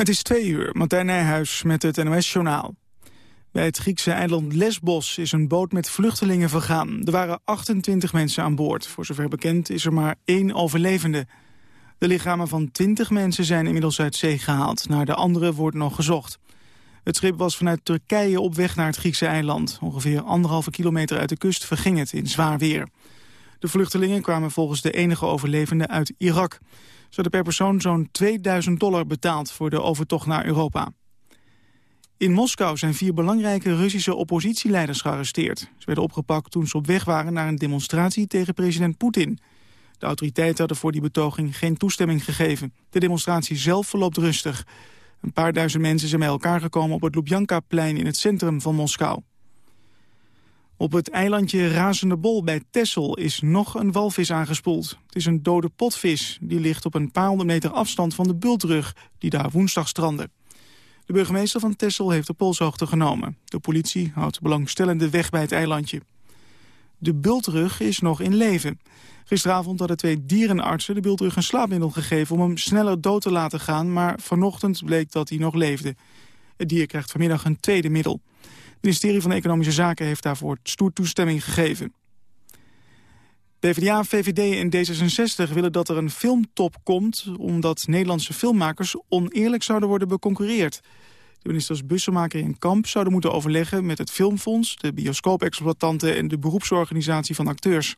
Het is twee uur, Martijn Nijhuis met het NOS-journaal. Bij het Griekse eiland Lesbos is een boot met vluchtelingen vergaan. Er waren 28 mensen aan boord. Voor zover bekend is er maar één overlevende. De lichamen van 20 mensen zijn inmiddels uit zee gehaald. Naar de andere wordt nog gezocht. Het schip was vanuit Turkije op weg naar het Griekse eiland. Ongeveer anderhalve kilometer uit de kust verging het in zwaar weer. De vluchtelingen kwamen volgens de enige overlevende uit Irak. Ze hadden per persoon zo'n 2000 dollar betaald voor de overtocht naar Europa. In Moskou zijn vier belangrijke Russische oppositieleiders gearresteerd. Ze werden opgepakt toen ze op weg waren naar een demonstratie tegen president Poetin. De autoriteiten hadden voor die betoging geen toestemming gegeven. De demonstratie zelf verloopt rustig. Een paar duizend mensen zijn bij elkaar gekomen op het Lubjanka-plein in het centrum van Moskou. Op het eilandje Razende Bol bij Texel is nog een walvis aangespoeld. Het is een dode potvis. Die ligt op een paar honderd meter afstand van de bultrug die daar woensdag strandde. De burgemeester van Texel heeft de polshoogte genomen. De politie houdt belangstellende weg bij het eilandje. De bultrug is nog in leven. Gisteravond hadden twee dierenartsen de bultrug een slaapmiddel gegeven... om hem sneller dood te laten gaan, maar vanochtend bleek dat hij nog leefde. Het dier krijgt vanmiddag een tweede middel. Ministerie van Economische Zaken heeft daarvoor toestemming gegeven. PvdA, VVD en D66 willen dat er een filmtop komt... omdat Nederlandse filmmakers oneerlijk zouden worden beconcurreerd. De ministers Bussemaker en Kamp zouden moeten overleggen met het Filmfonds... de bioscoopexploitanten en de beroepsorganisatie van acteurs.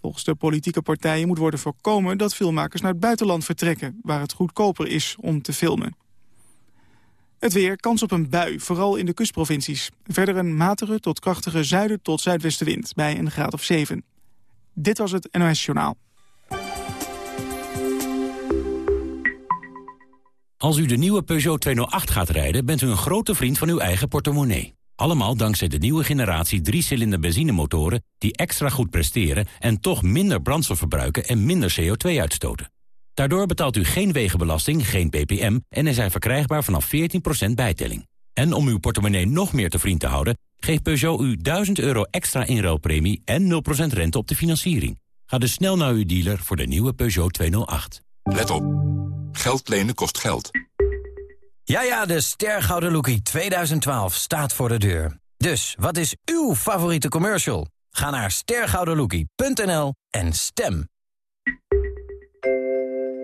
Volgens de politieke partijen moet worden voorkomen dat filmmakers naar het buitenland vertrekken... waar het goedkoper is om te filmen. Het weer, kans op een bui, vooral in de kustprovincies. Verder een matige tot krachtige zuiden tot zuidwestenwind bij een graad of 7. Dit was het NOS Journaal. Als u de nieuwe Peugeot 208 gaat rijden, bent u een grote vriend van uw eigen portemonnee. Allemaal dankzij de nieuwe generatie 3-cilinder benzinemotoren... die extra goed presteren en toch minder brandstof verbruiken en minder CO2 uitstoten. Daardoor betaalt u geen wegenbelasting, geen ppm... en er zijn verkrijgbaar vanaf 14% bijtelling. En om uw portemonnee nog meer te vriend te houden... geeft Peugeot u 1000 euro extra inruilpremie en 0% rente op de financiering. Ga dus snel naar uw dealer voor de nieuwe Peugeot 208. Let op. Geld lenen kost geld. Ja, ja, de Stergouden Lookie 2012 staat voor de deur. Dus, wat is uw favoriete commercial? Ga naar stergoudenlookie.nl en stem.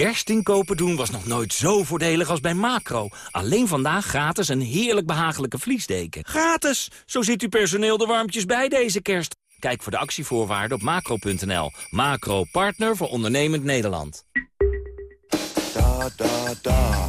Kerstinkopen doen was nog nooit zo voordelig als bij Macro. Alleen vandaag gratis een heerlijk behagelijke vliesdeken. Gratis! Zo zit uw personeel de warmtjes bij deze kerst. Kijk voor de actievoorwaarden op macro.nl. Macro, partner voor ondernemend Nederland. Da, da, da.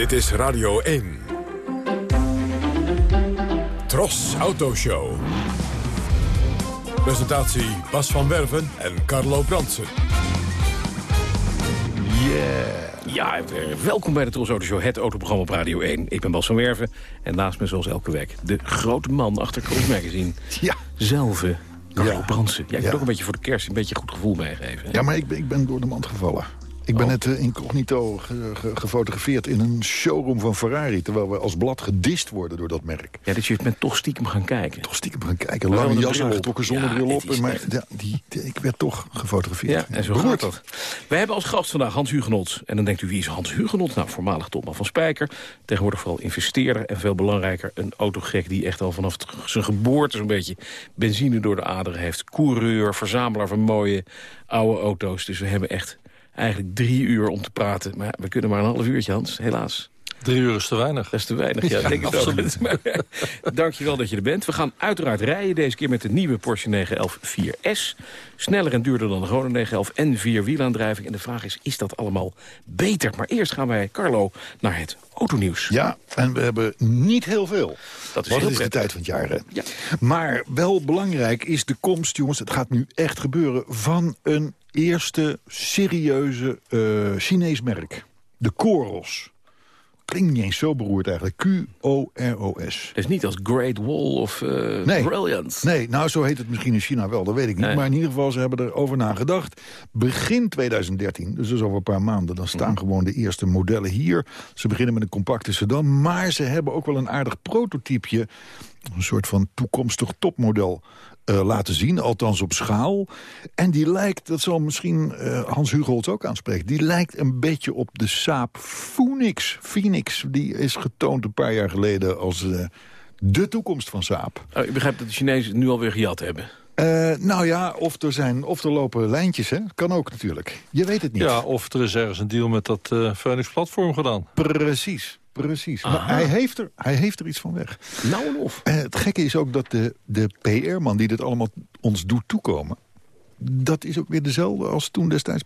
Dit is Radio 1. Tros Autoshow. Presentatie Bas van Werven en Carlo Brandsen. Yeah. Ja, welkom bij de Tros Autoshow, het autoprogramma op Radio 1. Ik ben Bas van Werven en naast me zoals elke week... de grote man achter Kroos Magazine. Ja. Zelve, Carlo Ja. Brandsen. Ja, ik Ja. kan toch een beetje voor de kerst een beetje goed gevoel meegeven. Ja, maar ik ben, ik ben door de mand gevallen. Ik ben Oh. net eh, incognito ge- ge- gefotografeerd in een showroom van Ferrari... terwijl we als blad gedist worden door dat merk. Ja, dus je bent toch stiekem gaan kijken. Toch stiekem gaan kijken, lange jas aangetrokken, zonnebril op. Maar ja, die, die- ik werd toch gefotografeerd. Ja, en zo Beroerd. gaat dat. Wij hebben als gast vandaag Hans Hugenot. En dan denkt u, wie is Hans Hugenot? Nou, voormalig topman van Spijker. Tegenwoordig vooral investeerder. En veel belangrijker, een autogek die echt al vanaf zijn geboorte... zo'n beetje benzine door de aderen heeft. Coureur, verzamelaar van mooie oude auto's. Dus we hebben echt eigenlijk drie uur om te praten. Maar we kunnen maar een half uurtje, Hans, helaas. Drie uur is te weinig. Dat is te weinig, ja. denk ik absoluut. Dank je wel dat je er bent. We gaan uiteraard rijden deze keer met de nieuwe Porsche 911 4S. Sneller en duurder dan de gewone 911 en vierwielaandrijving. En de vraag is, is dat allemaal beter? Maar eerst gaan wij, Carlo, naar het autonieuws. Ja, en we hebben niet heel veel. Dat is heel is de tijd van het jaar, hè? Ja. Maar wel belangrijk is de komst, jongens, het gaat nu echt gebeuren... van een eerste serieuze eh, Chinees merk. De Coros. Klinkt niet eens zo beroerd eigenlijk. Q-O-R-O-S. Dus niet als Great Wall of eh Nee. Brilliant. Nee, nou zo heet het misschien in China wel, dat weet ik niet. Nee. Maar in ieder geval, ze hebben erover nagedacht. Begin 2013, dus dat is over een paar maanden... dan staan gewoon de eerste modellen hier. Ze beginnen met een compacte sedan. Maar ze hebben ook wel een aardig prototypeje... een soort van toekomstig topmodel eh, laten zien. Althans op schaal. En die lijkt, dat zal misschien eh, Hans Hugolt ook aanspreken... die lijkt een beetje op de Saab Phoenix. Phoenix, die is getoond een paar jaar geleden als... eh, de toekomst van Saab. Oh, ik begrijp dat de Chinezen het nu alweer gejat hebben. Eh, nou ja, of er, zijn, of er lopen lijntjes, hè? Kan ook natuurlijk. Je weet het niet. Ja, of er is ergens een deal met dat eh Phoenix platform gedaan. Precies, precies. Maar hij heeft, er, hij heeft er iets van weg. Nou en of. En het gekke is ook dat de, de PR-man die dit allemaal ons doet toekomen... dat is ook weer dezelfde als toen destijds.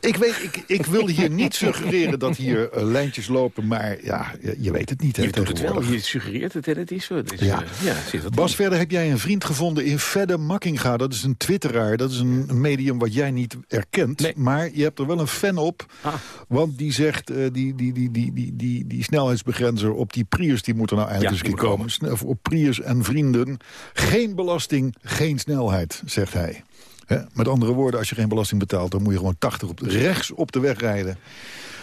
Ik, weet, ik, ik wil hier niet suggereren dat hier eh, lijntjes lopen... maar ja, je, je weet het niet. hè, Je doet het wel, je suggereert het en het is zo. Is, Ja. eh, ja, Bas, in. verder heb jij een vriend gevonden in Fedde Makkinga. Dat is een twitteraar, dat is een medium wat jij niet erkent. Nee. Maar je hebt er wel een fan op. Ah. Want die zegt, eh, die, die, die, die, die, die, die snelheidsbegrenzer op die Prius... die moet er nou eigenlijk Ja, eens komen. Snel- Op Prius en vrienden. Geen belasting, geen snelheid, zegt hij. Met andere woorden, als je geen belasting betaalt... dan moet je gewoon 80 op, rechts op de weg rijden.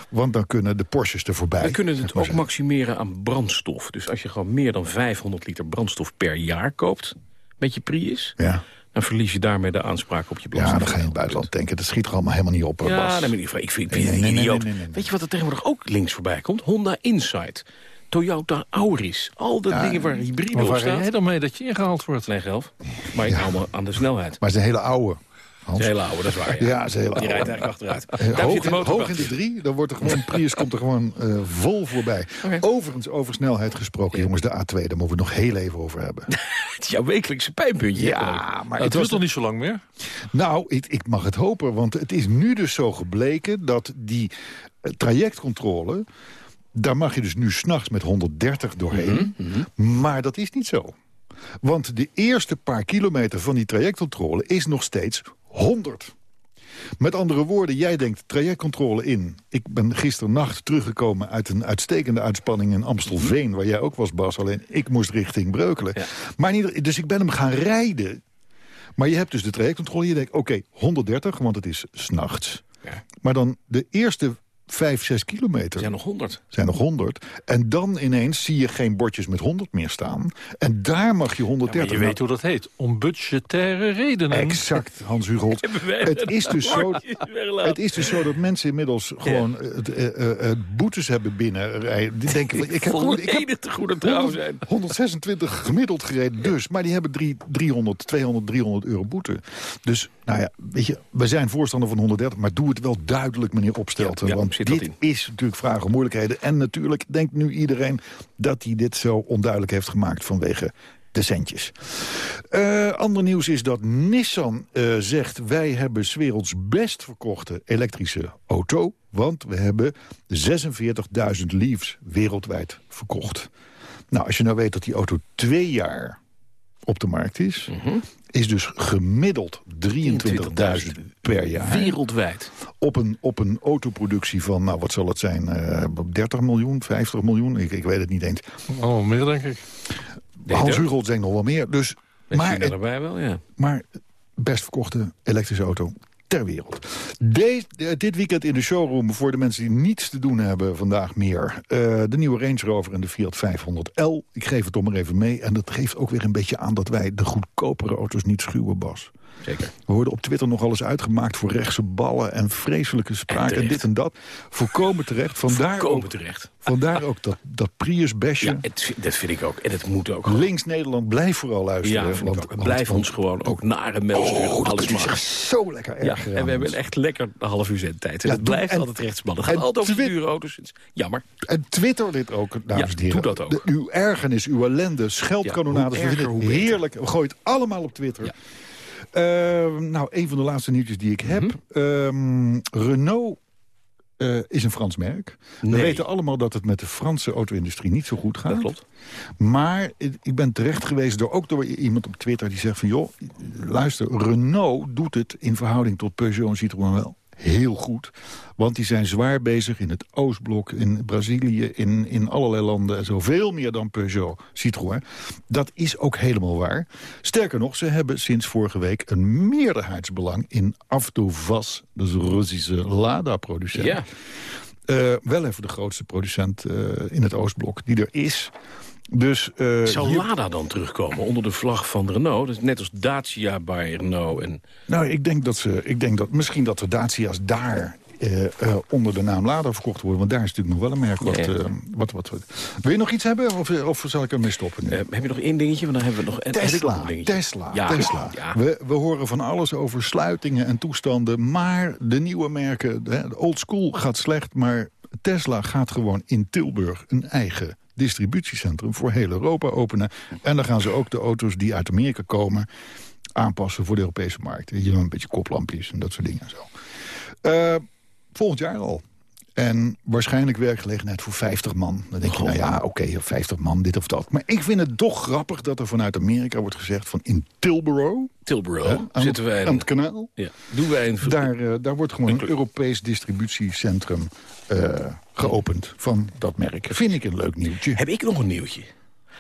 Want dan kunnen de Porsches er voorbij. We kunnen het ook zeggen. maximeren aan brandstof. Dus als je gewoon meer dan 500 liter brandstof per jaar koopt... met je Prius, Ja. dan verlies je daarmee de aanspraak op je ja, belasting. dan ga je in het buitenland denken. Dat schiet er allemaal helemaal niet op, Ja, Bas. maar ik, ik vind, ik vind nee, idioot. nee, nee, nee. Weet je wat er tegenwoordig ook links voorbij komt? Honda Insight. Toyota Auris. Al dat dingen waar hybride Maar op waar staat. jij dan mee dat je ingehaald wordt? Nee, gelf. Maar ik hou me aan de snelheid. Maar het is een hele oude. Hans. De hele oude, dat is waar. Ja, hele Die rijdt eigenlijk achteruit. Eh, Daar hoog, zit de in, hoog in de drie, dan wordt er gewoon, Prius komt er gewoon eh, vol voorbij. Overigens, over snelheid gesproken, jongens, de A2, daar moeten we het nog heel even over hebben. Het is jouw wekelijkse pijnpuntje. Ja, maar Het het duurt was toch niet zo lang meer? Nou, ik, ik mag het hopen, want het is nu dus zo gebleken... dat die eh, trajectcontrole, daar mag je dus nu s'nachts met 130 doorheen. Mhm, Maar dat is niet zo. Want de eerste paar kilometer van die trajectcontrole is nog steeds 100. Met andere woorden, jij denkt trajectcontrole in. Ik ben gisternacht teruggekomen uit een uitstekende uitspanning in Amstelveen... waar jij ook was, Bas, alleen ik moest richting Breukelen. Ja. Maar dus ik ben hem gaan rijden. Maar je hebt dus de trajectcontrole. Je denkt, oké, 130, want het is s'nachts. Ja. Maar dan de eerste 5, 6 kilometer Er zijn nog 100. zijn nog 100. En dan ineens zie je geen bordjes met 100 meer staan. En daar mag je 130. je weet hoe dat heet. Om budgettaire redenen. Exact, Hans Hugolt. Het is, dus zo, het is dus zo dat mensen inmiddels gewoon eh, eh, eh, boetes hebben binnenrijden. Die denken, ik heb, gewoon- ik heb te goede trouw zijn. 126 gemiddeld gereden dus. Maar die hebben drie, 300, 200, 300 euro boete. Dus, nou ja, weet je, we zijn voorstander van 130. Maar doe het wel duidelijk, meneer Opstelten. Ja, want zit dat dit is natuurlijk vragen moeilijkheden. En natuurlijk denkt nu iedereen dat hij dit zo onduidelijk heeft gemaakt vanwege de centjes. Eh, ander nieuws is dat Nissan eh, zegt... wij hebben 's werelds best verkochte elektrische auto... want we hebben 46.000 Leafs wereldwijd verkocht. Nou, als je nou weet dat die auto twee jaar op de markt is... Mhm. is dus gemiddeld 23.000 per jaar Wereldwijd. op een, op een autoproductie van, nou wat zal het zijn, eh 30 miljoen, 50 miljoen, ik, ik weet het niet eens. Oh, meer denk ik. Hans hè? Hugold denkt nog wel meer. Dus, Met maar, het- erbij wel, ja. maar best verkochte elektrische auto ter wereld. Eh, dit weekend in de showroom, voor de mensen die niets te doen hebben vandaag meer... eh, de nieuwe Range Rover en de Fiat 500L. Ik geef het toch maar even mee. En dat geeft ook weer een beetje aan dat wij de goedkopere auto's niet schuwen, Bas. Zeker. We worden op Twitter nog alles uitgemaakt voor rechtse ballen... en vreselijke spraak en, dit en dat. Volkomen terecht. Vandaar Volkomen ook, terecht. Vandaar ook dat, dat Prius-besje. Ja, het, dat vind ik ook. En het moet ook. Links Nederland, blijf vooral luisteren. Ja, vind ik want, blijf ons gewoon ook naar een mail sturen. Oh, alles is zo lekker Ja, erg. en we hebben echt lekker een half uur zendtijd. En Ja, het blijft en- altijd rechtsballen. Het gaat altijd over dure auto's. Jammer. En Twitter dit ook, dames Ja, en heren. doe dat ook. De- uw ergernis, uw ellende, scheldkanonades. Ja, we hoe vinden het heerlijk. We gooien het allemaal op Twitter. Ja. Eh, nou, een van de laatste nieuwtjes die ik heb. Mhm. Ehm, Renault eh, is een Frans merk. We weten allemaal dat het met de Franse auto-industrie niet zo goed gaat. Dat klopt. Maar ik ik ben terecht geweest door, ook door iemand op Twitter die zegt van... joh, luister, Renault doet het in verhouding tot Peugeot en Citroën wel heel goed. Want die zijn zwaar bezig in het Oostblok, in Brazilië, in, in allerlei landen. En zoveel meer dan Peugeot, Citroën. Dat is ook helemaal waar. Sterker nog, ze hebben sinds vorige week een meerderheidsbelang in is een Russische Lada-producent. Ja. Eh, wel even de grootste producent eh, in het Oostblok die er is. Dus, eh, Zou hier- Lada dan terugkomen onder de vlag van Renault? Dat is net als Dacia bij Renault. En Nou, ik denk dat ze, ik denk dat misschien dat de Dacia's daar eh, eh, onder de naam Lada verkocht worden. Want daar is natuurlijk nog wel een merk wat, Ja. wat, wat, wat- Wil je nog iets hebben of, of zal ik ermee stoppen? heb je nog één dingetje? Want dan hebben we nog Tesla. Tesla, Ja, Tesla. We, we horen van alles over sluitingen en toestanden. Maar de nieuwe merken, de old school gaat slecht. Maar Tesla gaat gewoon in Tilburg een eigen distributiecentrum voor heel Europa openen. En dan gaan ze ook de auto's die uit Amerika komen aanpassen voor de Europese markt. Hier een beetje koplampjes en dat soort dingen en zo. Eh, volgend jaar al. En waarschijnlijk werkgelegenheid voor 50 man. Dan denk je, nou ja, oké, 50 man, dit of dat. Maar ik vind het toch grappig dat er vanuit Amerika wordt gezegd... van in Tilburg hè, aan, zitten wij aan het kanaal... ja, doen wij een Daar, eh, daar wordt gewoon een Europees distributiecentrum eh, geopend van dat merk. Vind ik een leuk nieuwtje. Heb ik nog een nieuwtje?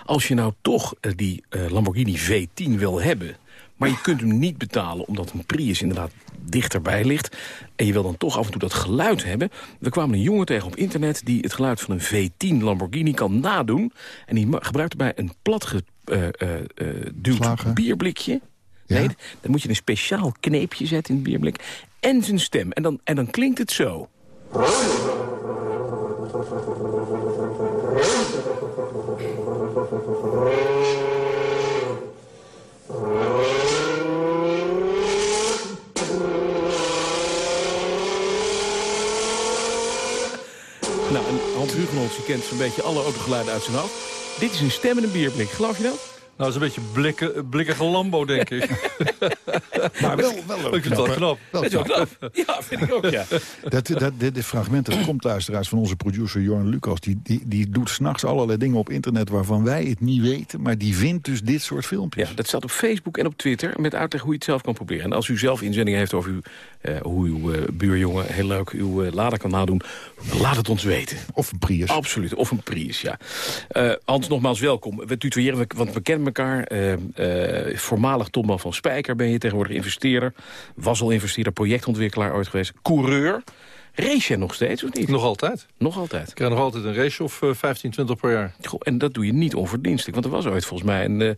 Als je nou toch eh, die Lamborghini V10 wil hebben... maar je kunt hem niet betalen omdat een Prius inderdaad dichterbij ligt... en je wil dan toch af en toe dat geluid hebben... we kwamen een jongen tegen op internet die het geluid van een V10 Lamborghini kan nadoen... en die gebruikt erbij een platgeduwd Slagen. bierblikje... Ja. Nee, dan moet je een speciaal kneepje zetten in het bierblik... en zijn stem. En dan, en dan klinkt het zo. Nou, en Die kent zo'n beetje alle autogeluiden uit zijn hoofd. Dit is een stem en een bierblik, geloof je dat? Nou, dat is een beetje blikken, blikkige Lambo, denk ik. Maar wel, wel ik vind het wel knap. Wel is knap. knap. Ja, vind ik ook, ja. Dat, dat, dit, dit fragment dat komt luisteraars van onze producer Jorn Lucas. Die, die, die doet s'nachts allerlei dingen op internet waarvan wij het niet weten. Maar die vindt dus dit soort filmpjes. Ja, dat staat op Facebook en op Twitter met uitleg hoe je het zelf kan proberen. En als u zelf inzendingen heeft over uw, eh, hoe uw eh, buurjongen heel leuk uw eh, lader kan nadoen, laat het ons weten. Of een Prius. Absoluut, of een Prius, ja. Hans, nogmaals welkom. We tutoyeren, we- want we kennen elkaar. Voormalig topman van Spijker ben je tegenwoordig investeerder. Was al investeerder, projectontwikkelaar ooit geweest. Coureur. Race je nog steeds, of niet? Nog altijd. Nog altijd. Ik krijg nog altijd een race of eh, 15, 20 per jaar. Goh, en dat doe je niet onverdienstelijk. Want er was ooit volgens mij een, eh, eh,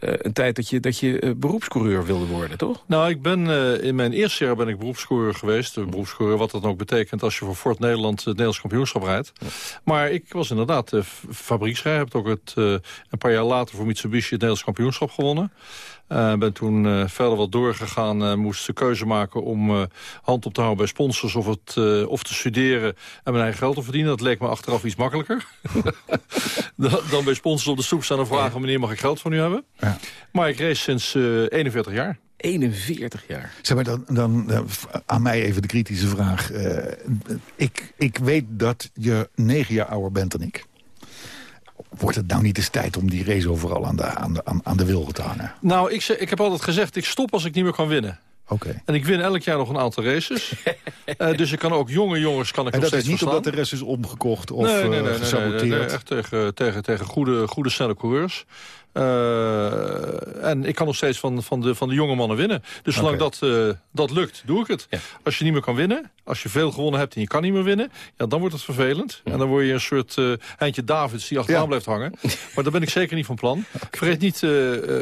een tijd dat je, dat je eh, beroepscoureur wilde worden, toch? Nou, ik ben, in mijn eerste jaar ben ik beroepscoureur geweest. De beroepscoureur, wat dat ook betekent als je voor Ford Nederland het Nederlands kampioenschap rijdt. Maar ik was inderdaad uh, fabrieksrijder. Heb ook het, een paar jaar later voor Mitsubishi het Nederlands kampioenschap gewonnen. Uh, ben toen uh, verder wat doorgegaan. Uh, moest de keuze maken om uh, hand op te houden bij sponsors... Of, het, of te studeren en mijn eigen geld te verdienen. Dat leek me achteraf iets makkelijker. dan, dan bij sponsors op de stoep staan en vragen... wanneer mag ik geld van u hebben? Ja. Maar ik race sinds 41 jaar. 41 jaar. Zeg maar dan, dan uh, aan mij even de kritische vraag. Uh, ik, ik weet dat je negen jaar ouder bent dan ik. Wordt het nou niet eens tijd om die race overal aan de, aan de, aan, de wilgen te hangen? Nou, ik, ik heb altijd gezegd, ik stop als ik niet meer kan winnen. Oké. En ik win elk jaar nog een aantal races. Eh, dus ik kan ook jonge jongens kan ik En dat is niet omdat de rest is omgekocht of nee, nee, eh, nee, nee, nee, nee, gesaboteerd? nee, echt tegen, tegen, tegen goede, goede snelle coureurs. Eh, en ik kan nog steeds van, van, de, van de jonge mannen winnen. Dus zolang dat, eh, dat lukt, doe ik het. Als je niet meer kan winnen, als je veel gewonnen hebt en je kan niet meer winnen... Ja, dan wordt het vervelend. En dan word je een soort eh eindje Davids die achteraan Ja. blijft hangen. Maar daar ben ik zeker niet van plan. Vergeet niet,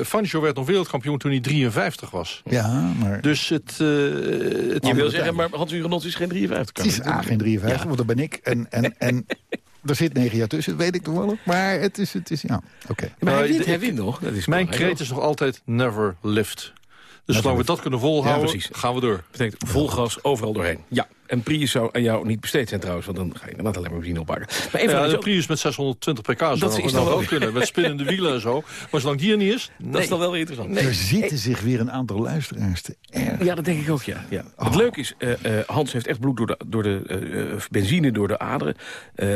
Fangio werd nog wereldkampioen toen hij 53 was. Ja, maar Dus het... het Je wil zeggen, maar Hans Hugenot is geen 53. het is A, geen 53, want dat ben ik. En, en, en er zit negen jaar tussen, dat weet ik toevallig. Maar het is, het is ja, oké. Maar hij wint, hij wint nog. Dat is Mijn kreet is nog altijd never lift. Dus zolang we dat kunnen volhouden, Ja, gaan we door. betekent vol gas overal doorheen. Ja, en Prius zou aan jou niet besteed zijn trouwens, want dan ga je inderdaad alleen maar benzine oppakken. Maar even Ja, de Prius met 620 pk zou Dat nog is nog dan wel kunnen. Met spinnende wielen en zo. Maar zolang die er niet is, Dat is dan wel weer interessant. Er zitten zich weer een aantal luisteraars te erg. Ja, dat denk ik ook, ja. ja. Het leuke is, eh, eh, Hans heeft echt bloed door de, door de eh, benzine, door de aderen. Eh,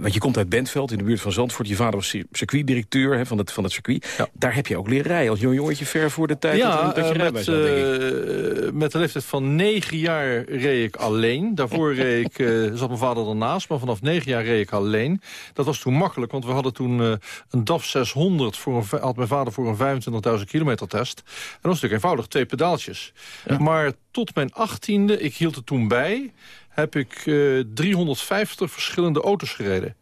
want je komt uit Bentveld, in de buurt van Zandvoort. Je vader was cir- circuitdirecteur hè, van, het, van het circuit. Daar heb je ook leren rijden als jong jongetje ver voor de tijd Ja, dat, dat je rijbewijs met, had, eh, met de leeftijd van negen jaar reed ik alleen. Daarvoor reed ik, eh, zat mijn vader ernaast, maar vanaf negen jaar reed ik alleen. Dat was toen makkelijk, want we hadden toen eh, een DAF 600... Voor een, had mijn vader voor een 25.000 kilometer test. En dat was natuurlijk eenvoudig, twee pedaaltjes. Maar tot mijn achttiende, ik hield het toen bij... heb ik eh 350 verschillende auto's gereden.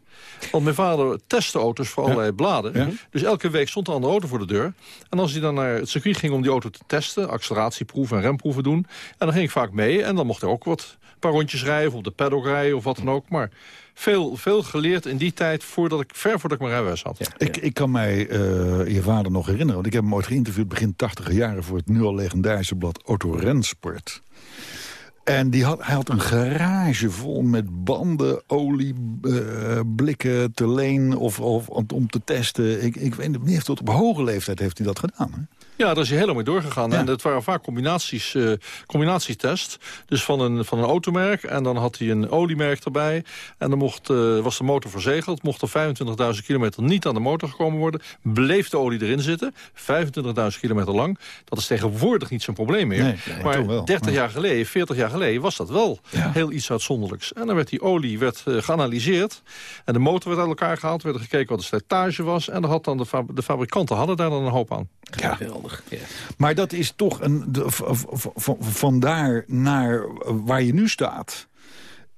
Want mijn vader testte auto's voor allerlei bladen. Ja. Dus elke week stond er een andere auto voor de deur. En als hij dan naar het circuit ging om die auto te testen... acceleratieproeven en remproeven doen... en dan ging ik vaak mee. En dan mocht hij ook wat paar rondjes rijden... of op de paddock rijden of wat dan ook. Maar veel, veel geleerd in die tijd... Voordat ik, ver voordat ik mijn rijbewijs had. Ik, ik kan mij eh, je vader nog herinneren, want ik heb hem ooit geïnterviewd begin 80 jaren voor het nu al legendarische blad Auto Rensport. En die had, hij had een garage vol met banden, olie, eh, blikken te leen of, of om, te testen. Ik, ik weet niet, heeft tot op hoge leeftijd heeft hij dat gedaan. Hè? Ja, daar is hij helemaal mee doorgegaan. Ja. En dat waren vaak combinaties, eh combinatietest. Dus van een, van een automerk. En dan had hij een oliemerk erbij. En dan mocht, eh, was de motor verzegeld. Mocht er 25.000 kilometer niet aan de motor gekomen worden. Bleef de olie erin zitten. 25.000 kilometer lang. Dat is tegenwoordig niet zo'n probleem meer. Nee, nee, toen maar wel. 30 Ja. jaar geleden, 40 jaar geleden was dat wel Ja. heel iets uitzonderlijks. En dan werd die olie werd, eh, geanalyseerd. En de motor werd uit elkaar gehaald. werd er gekeken wat de slijtage was. En dan had dan de, fab- de fabrikanten hadden daar dan een hoop aan. Geweldig. Ja. Maar dat is toch een, de, v- v- v- vandaar naar waar je nu staat...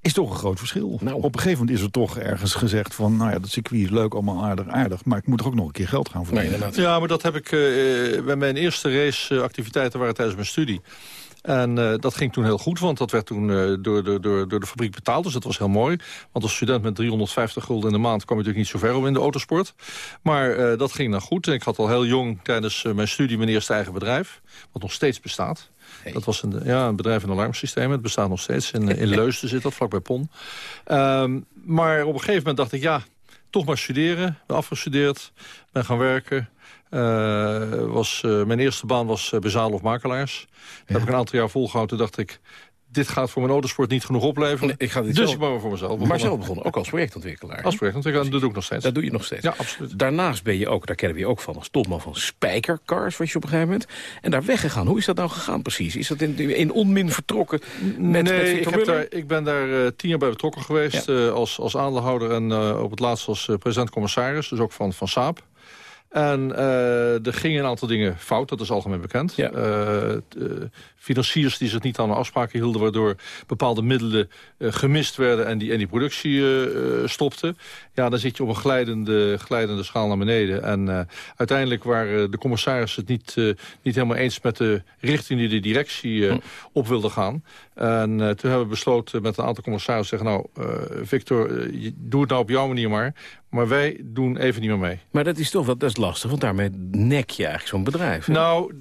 is toch een groot verschil. Nou. Op een gegeven moment is er toch ergens gezegd van... nou ja, dat circuit is leuk, allemaal aardig, aardig... maar ik moet er ook nog een keer geld gaan Nee, verdienen. inderdaad. Ja, maar dat heb ik eh, bij mijn eerste raceactiviteiten waren tijdens mijn studie. En eh, dat ging toen heel goed, want dat werd toen eh, door, door, door, door de fabriek betaald. Dus dat was heel mooi. Want als student met 350 gulden in de maand kwam je natuurlijk niet zo ver om in de autosport. Maar eh, dat ging dan goed. Ik had al heel jong tijdens mijn studie mijn eerste eigen bedrijf. Wat nog steeds bestaat. Dat was een, ja, een bedrijf in alarmsystemen. Het bestaat nog steeds. In, in Leusden zit dat, vlakbij Pon. Ehm, maar op een gegeven moment dacht ik, ja, toch maar studeren. Ben afgestudeerd, ben gaan werken. Eh, was, eh, mijn eerste baan was uh, bij Zaal of Makelaars. Dat heb ik een aantal jaar volgehouden. Toen dacht ik, dit gaat voor mijn autosport niet genoeg opleveren. Nee, ik ga dit dus zelf- ik ben maar voor mezelf Maar zelf begonnen, ook als projectontwikkelaar. Als projectontwikkelaar, dat doe ik nog steeds. Dat doe je nog steeds. Ja, absoluut. Daarnaast ben je ook, daar kennen we je ook van, als topman van Spijkercars, was je op een gegeven moment. En daar weggegaan. Hoe is dat nou gegaan precies? Is dat in, in onmin vertrokken met, nee, ik, heb daar, ik ben daar eh, tien jaar bij betrokken geweest. eh, als, als aandeelhouder en eh, op het laatst als eh, president-commissaris. Dus ook van, van Saab. En eh, er gingen een aantal dingen fout, dat is algemeen bekend. Ja. Eh, eh, financiers die zich niet aan de afspraken hielden... waardoor bepaalde middelen gemist werden en die, en die productie stopte. Ja, dan zit je op een glijdende, glijdende schaal naar beneden. En uiteindelijk waren de commissarissen het niet, niet helemaal eens... met de richting die de directie eh, op wilde gaan. En toen hebben we besloten met een aantal commissarissen... zeggen, nou, Victor, doe het nou op jouw manier maar... maar wij doen even niet meer mee. Maar dat is toch wel dat is lastig, want daarmee nek je eigenlijk zo'n bedrijf. hè? Nou,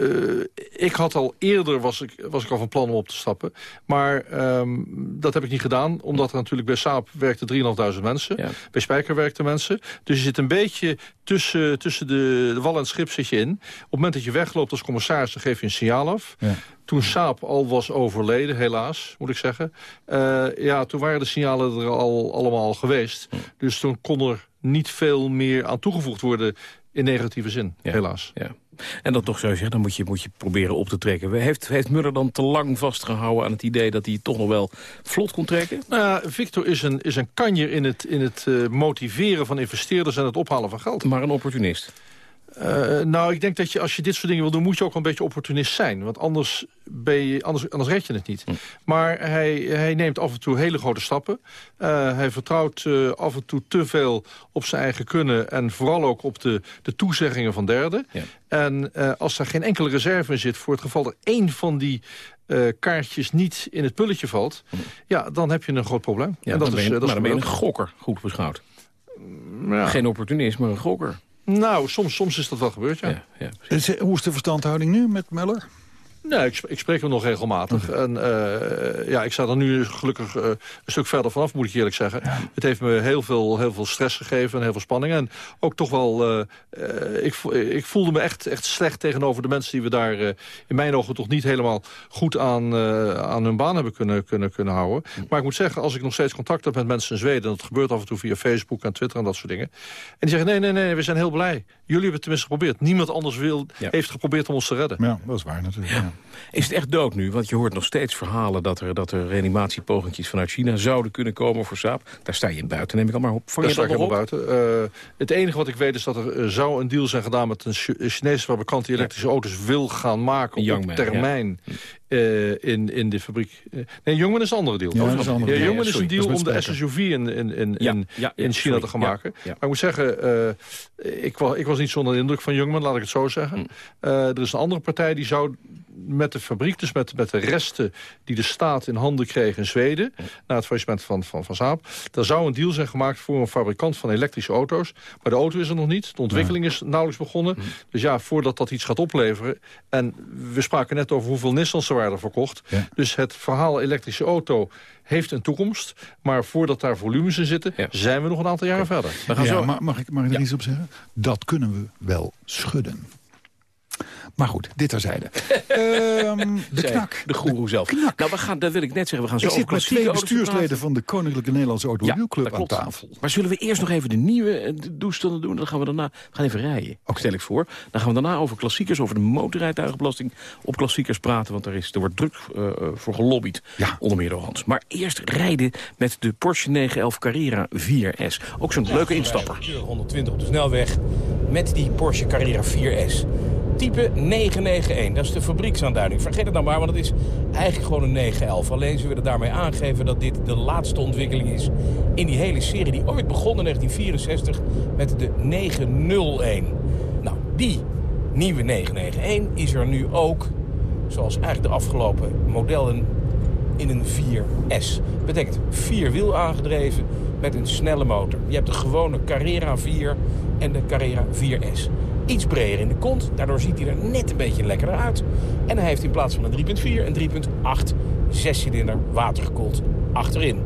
eh, ik had al eerder was ik, was ik al van plan om op te stappen. Maar ehm, dat heb ik niet gedaan. Omdat er natuurlijk bij Saab werkten 3.500 mensen. Ja. Bij Spijker werkten mensen. Dus je zit een beetje tussen, tussen de, de wal en het schip zit je in. Op het moment dat je wegloopt als commissaris, dan geef je een signaal af. Ja. Toen Saab al was overleden, helaas, moet ik zeggen. eh, ja, toen waren de signalen er al allemaal al geweest. Dus toen kon er niet veel meer aan toegevoegd worden In negatieve zin, helaas. Ja. En dat toch zou je zeggen, dan moet je, moet je proberen op te trekken. Heeft, heeft Muller dan te lang vastgehouden aan het idee... dat hij toch nog wel vlot kon trekken? Nou Victor is een, is een kanjer in het, in het uh, motiveren van investeerders... en het ophalen van geld. Maar een opportunist? Uh, nou, ik denk dat je als je dit soort dingen wil doen... moet je ook wel een beetje opportunist zijn. Want anders, ben je, anders, anders red je het niet. Hm. Maar hij, hij neemt af en toe hele grote stappen. Uh, hij vertrouwt uh, af en toe te veel op zijn eigen kunnen... en vooral ook op de, de toezeggingen van derden. Ja. En als er geen enkele reserve in zit... voor het geval er één van die kaartjes niet in het pulletje valt... Hm. ja, dan heb je een groot probleem. Ja, en dat dan is, je, dat maar dan ben je een gokker, goed beschouwd. Ja. Geen opportunist, maar een gokker. Nou, soms, soms is dat wel gebeurd, ja. ja, ja hoe is de verstandhouding nu met Muller? Nee, ik, ik, spreek hem nog regelmatig. En uh, ja, ik sta er nu gelukkig uh, een stuk verder vanaf, moet ik eerlijk zeggen. Ja. Het heeft me heel veel, heel veel stress gegeven en heel veel spanning. En ook toch wel, uh, ik, ik voelde me echt, echt slecht tegenover de mensen... die we daar in mijn ogen toch niet helemaal goed aan, aan hun baan hebben kunnen, kunnen, kunnen houden. Hm. Maar ik moet zeggen, als ik nog steeds contact heb met mensen in Zweden... en dat gebeurt af en toe via Facebook en Twitter en dat soort dingen... en die zeggen, nee, nee, nee, we zijn heel blij. Jullie hebben het tenminste geprobeerd. Niemand anders wil, ja. heeft geprobeerd om ons te redden. Ja, dat is waar natuurlijk. Ja. Is het echt dood nu? Want je hoort nog steeds verhalen dat er, dat er reanimatiepogingjes vanuit China zouden kunnen komen voor Saab. Daar sta je in buiten, neem ik al maar op. Daar sta ik helemaal buiten. Uh, het enige wat ik weet is dat er uh, zou een deal zijn gedaan met een Chinese fabrikant die elektrische ja. auto's wil gaan maken op termijn. Ja. Uh, in, in de fabriek. Uh, nee, Jongman is een andere deal. Ja, is, andere ja, Jongman is een deal om de SUV in, in, in, in, in China te gaan maken. Maar ik moet zeggen, uh, ik, was, ik was niet zonder de indruk van Jongman, laat ik het zo zeggen. Mm. er is een andere partij die zou met de fabriek, dus met, met de resten die de staat in handen kreeg in Zweden... na het faillissement van, van, van Saab. Daar zou een deal zijn gemaakt voor een fabrikant van elektrische auto's. Maar de auto is er nog niet. De ontwikkeling is nauwelijks begonnen. Dus ja, voordat dat iets gaat opleveren... en we spraken net over hoeveel Nissans er verkocht. Ja. Dus het verhaal elektrische auto heeft een toekomst. Maar voordat daar volumes in zitten, ja. zijn we nog een aantal jaren verder. We gaan ja, zo... Mag ik, mag ik er iets op zeggen? Dat kunnen we wel schudden. Maar goed, dit terzijde. um, de knak. De goeroe zelf. Knak. Nou, we gaan, dat wil ik net zeggen. We gaan zo ik zit met twee bestuursleden van de Koninklijke Nederlandse Automobielclub ja, aan tafel. Maar zullen we eerst nog even de nieuwe doestanden doen? Dan gaan we daarna we gaan even rijden, okay. stel ik voor. Dan gaan we daarna over klassiekers, over de motorrijtuigenbelasting op klassiekers praten. Want er, is, er wordt druk uh, voor gelobbyd, ja. onder meer door Hans. Maar eerst rijden met de Porsche 911 Carrera 4S. Ook zo'n ja, leuke instapper. 120 op de snelweg met die Porsche Carrera 4S type 991. Dat is de fabrieksaanduiding. Vergeet het nou maar, want het is eigenlijk gewoon een 911. Alleen ze willen daarmee aangeven dat dit de laatste ontwikkeling is... in die hele serie die ooit begon in 1964 met de 901. Nou, die nieuwe 991 is er nu ook, zoals eigenlijk de afgelopen modellen, in een 4S. Betekent vierwiel aangedreven met een snelle motor. Je hebt de gewone Carrera 4 en de Carrera 4S iets breder in de kont. Daardoor ziet hij er net een beetje lekkerder uit. En hij heeft in plaats van een 3.4 een 3.8 zescilinder watergekoeld achterin.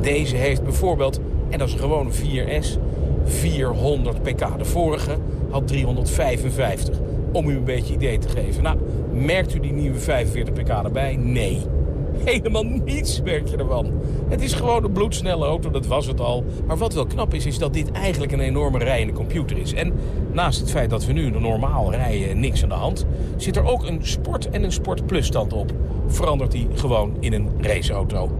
Deze heeft bijvoorbeeld, en dat is een gewone 4S, 400 pk. De vorige had 355. Om u een beetje idee te geven. Nou, merkt u die nieuwe 45 pk erbij? Nee. Helemaal niets merk je ervan. Het is gewoon een bloedsnelle auto, dat was het al. Maar wat wel knap is, is dat dit eigenlijk een enorme rijende computer is. En naast het feit dat we nu normaal rijden niks aan de hand... zit er ook een Sport en een Sport Plus stand op. Verandert die gewoon in een raceauto.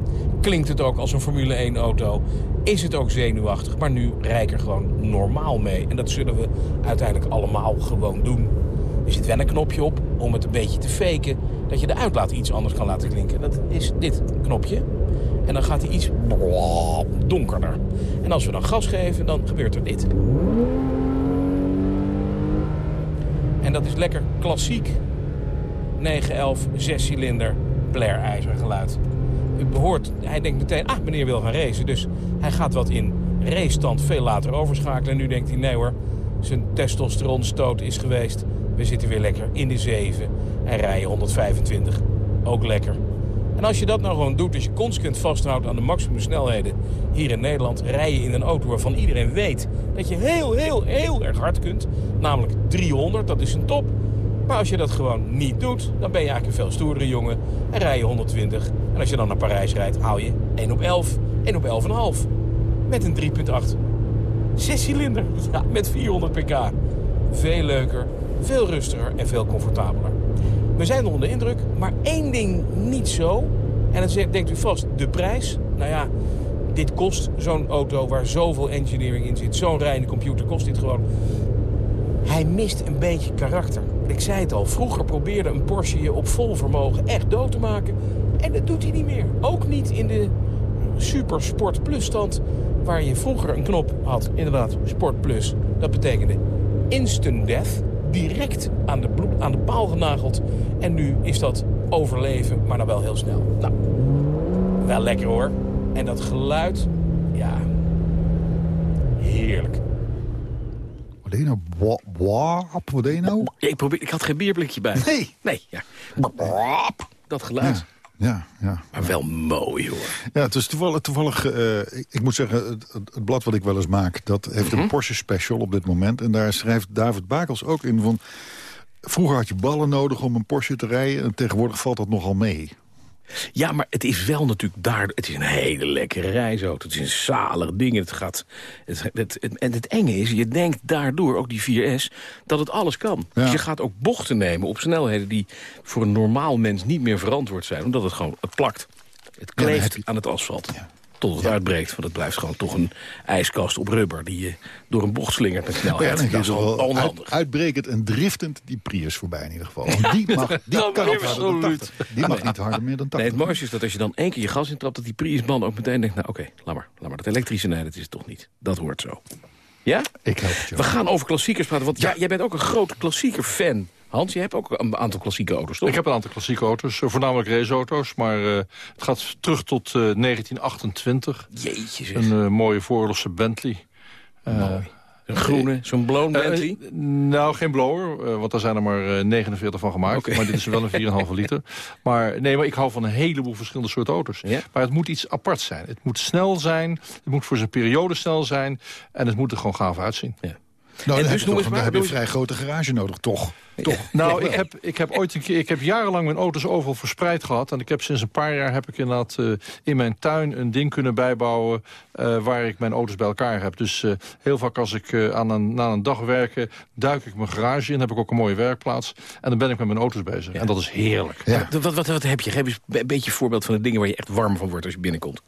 Klinkt het ook als een Formule 1 auto? Is het ook zenuwachtig? Maar nu rij ik er gewoon normaal mee. En dat zullen we uiteindelijk allemaal gewoon doen. Er zit wel een knopje op om het een beetje te faken... dat je de uitlaat iets anders kan laten klinken. Dat is dit knopje. En dan gaat hij iets donkerder. En als we dan gas geven, dan gebeurt er dit. En dat is lekker klassiek 911 6-cilinder Blair geluid. U behoort, hij denkt meteen, ah, meneer wil gaan racen. Dus hij gaat wat in racestand veel later overschakelen. En nu denkt hij, nee hoor, zijn testosteronstoot is geweest. We zitten weer lekker in de 7 en rijden 125. Ook lekker. En als je dat nou gewoon doet, als je consequent vasthoudt aan de maximumsnelheden hier in Nederland, rij je in een auto waarvan iedereen weet dat je heel, heel, heel erg hard kunt. Namelijk 300, dat is een top. Maar als je dat gewoon niet doet, dan ben je eigenlijk een veel stoerdere jongen en rij je 120. En als je dan naar Parijs rijdt, haal je 1 op 11, 1 op 11,5. Met een 3.8 Zescilinder, ja, met 400 pk. Veel leuker, veel rustiger en veel comfortabeler. We zijn onder de indruk, maar één ding niet zo. En dan denkt u vast, de prijs. Nou ja, dit kost zo'n auto waar zoveel engineering in zit. Zo'n reine computer kost dit gewoon. Hij mist een beetje karakter. Ik zei het al, vroeger probeerde een Porsche je op vol vermogen echt dood te maken. En dat doet hij niet meer. Ook niet in de Super Sport Plus stand waar je vroeger een knop had. Inderdaad, Sport Plus. Dat betekende instant death. Direct aan de, aan de paal genageld. En nu is dat overleven, maar dan wel heel snel. Nou, wel lekker hoor. En dat geluid, ja, heerlijk. Wat deed je nou? Wap, wat deed je nou? Ik, probeer, ik had geen bierblikje bij. Nee. Nee, ja. Dat geluid. Ja, ja. Maar wel mooi, hoor. Ja, het is toevallig... toevallig uh, ik, ik, moet zeggen, het, het, blad wat ik wel eens maak... dat heeft een Mhm. Porsche special op dit moment. En daar schrijft David Bakels ook in van... Vroeger had je ballen nodig om een Porsche te rijden... en tegenwoordig valt dat nogal mee. Ja, maar het is wel natuurlijk daar... Het is een hele lekkere reisauto. Het is een zalig ding. Het gaat, het, het, het- en het enge is, je denkt daardoor, ook die 4S... dat het alles kan. Dus je gaat ook bochten nemen op snelheden... die voor een normaal mens niet meer verantwoord zijn. Omdat het gewoon het plakt. Het kleeft je- aan het asfalt. Tot het uitbreekt. Want het blijft gewoon toch een ijskast op rubber... die je door een bocht slingert met Ja, snelheid. dan dat is wel wel onhandig. uit, uitbrekend en driftend die Prius voorbij in ieder geval. Want die mag, die Ja, kan niet harder dan absoluut. 80. Die mag niet harder meer dan 80. Nee, het mooiste is dat als je dan één keer je gas intrapt... dat die Priusman ook meteen denkt... nou oké, laat maar, laat maar. Dat elektrische, nee, dat is het toch niet. Dat hoort zo. Ja? Ik help het. We gaan over klassiekers praten. Want ja, jij bent ook een groot klassieker-fan. Hans, je hebt ook een aantal klassieke auto's, toch? Ik heb een aantal klassieke auto's, eh, voornamelijk raceauto's. Maar eh, het gaat terug tot eh, 1928. Jeetje, zeg. Een eh, mooie vooroorlogse Bentley. Eh, Een groene, zo'n blown eh, Bentley. eh, nou, geen blower, eh, want daar zijn er maar eh, 49 van gemaakt. Maar dit is wel een 4,5 liter. Maar nee, maar ik hou van een heleboel verschillende soorten auto's. Ja. Maar het moet iets apart zijn. Het moet snel zijn, het moet voor zijn periode snel zijn... en het moet er gewoon gaaf uitzien. Ja. Nou, En dan dus heb je, noem toch, eens dan maar, heb je een vrij grote garage nodig, toch? toch? Nou, ik heb, ik heb ooit een keer, ik heb jarenlang mijn auto's overal verspreid gehad. En ik heb sinds een paar jaar heb ik inderdaad eh, in mijn tuin een ding kunnen bijbouwen eh, waar ik mijn auto's bij elkaar heb. Dus eh, heel vaak als ik eh, aan een, na een dag werken, duik ik mijn garage in, heb ik ook een mooie werkplaats. En dan ben ik met mijn auto's bezig. En dat is heerlijk. Ja. Wat, wat, wat heb je? Geef eens een beetje een voorbeeld van de dingen waar je echt warm van wordt als je binnenkomt.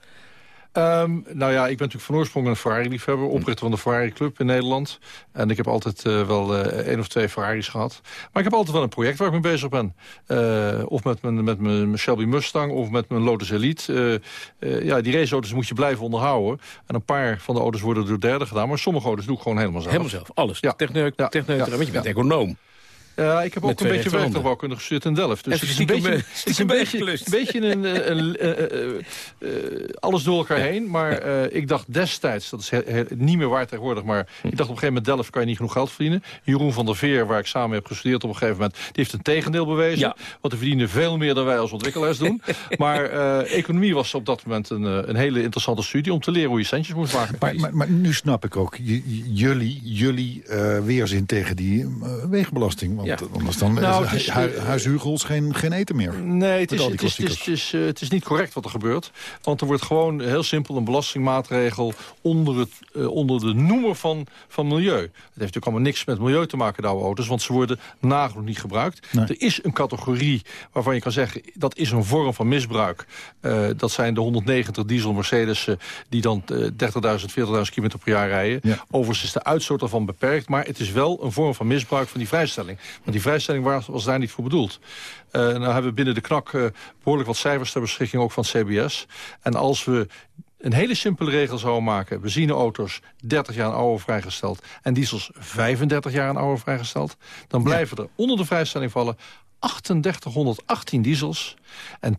Ehm, nou ja, ik ben natuurlijk van oorsprong een Ferrari-liefhebber. Oprichter van de Ferrari-club in Nederland. En ik heb altijd eh, wel eh, één of twee Ferraris gehad. Maar ik heb altijd wel een project waar ik mee bezig ben. Eh, of met mijn, met mijn Shelby Mustang of met mijn Lotus Elite. Ja, die raceauto's moet je blijven onderhouden. En een paar van de auto's worden door derden gedaan. Maar sommige auto's doe ik gewoon helemaal zelf. Helemaal zelf, alles. Ja. Techneut, Ja. techneut, Ja. je bent econoom. Ja, ik heb ook een beetje werktuigbouwkunde gestudeerd in Delft. Dus het is een beetje, het is een beetje, beetje een, eh, een, eh, eh, alles door elkaar heen. Maar eh, ik dacht destijds, dat is he- he- niet meer waar tegenwoordig... maar ik dacht op een gegeven moment, Delft kan je niet genoeg geld verdienen. Jeroen van der Veer, waar ik samen heb gestudeerd op een gegeven moment... die heeft een tegendeel bewezen. Ja. Want die verdienen veel meer dan wij als ontwikkelaars doen. maar eh, economie was op dat moment een, een hele interessante studie... om te leren hoe je centjes moest maken. Maar, maar, maar nu snap ik ook jullie, jullie eh, weerzin tegen die wegenbelasting. Want Ja. anders dan Nou, is hu- eh, huis Hugels geen, geen eten meer. Nee, het is, het, is, het, is, het, is, eh, het is niet correct wat er gebeurt. Want er wordt gewoon heel simpel een belastingmaatregel... onder, het, eh, onder de noemer van, van milieu. Het heeft natuurlijk allemaal niks met milieu te maken, de oude auto's... want ze worden nagenoeg niet gebruikt. Nee. Er is een categorie waarvan je kan zeggen... dat is een vorm van misbruik. Eh, dat zijn de 190 diesel Mercedes... die dan eh, 30.000, 40.000 kilometer per jaar rijden. Ja. Overigens is de uitstoot daarvan beperkt... maar het is wel een vorm van misbruik van die vrijstelling. Want die vrijstelling was, was daar niet voor bedoeld. Eh nou hebben we binnen de knak eh, behoorlijk wat cijfers ter beschikking... ook van CBS. En als we een hele simpele regel zouden maken... benzineauto's 30 jaar aan oude vrijgesteld... en diesels 35 jaar aan oude vrijgesteld... dan blijven er onder de vrijstelling vallen 3818 diesels en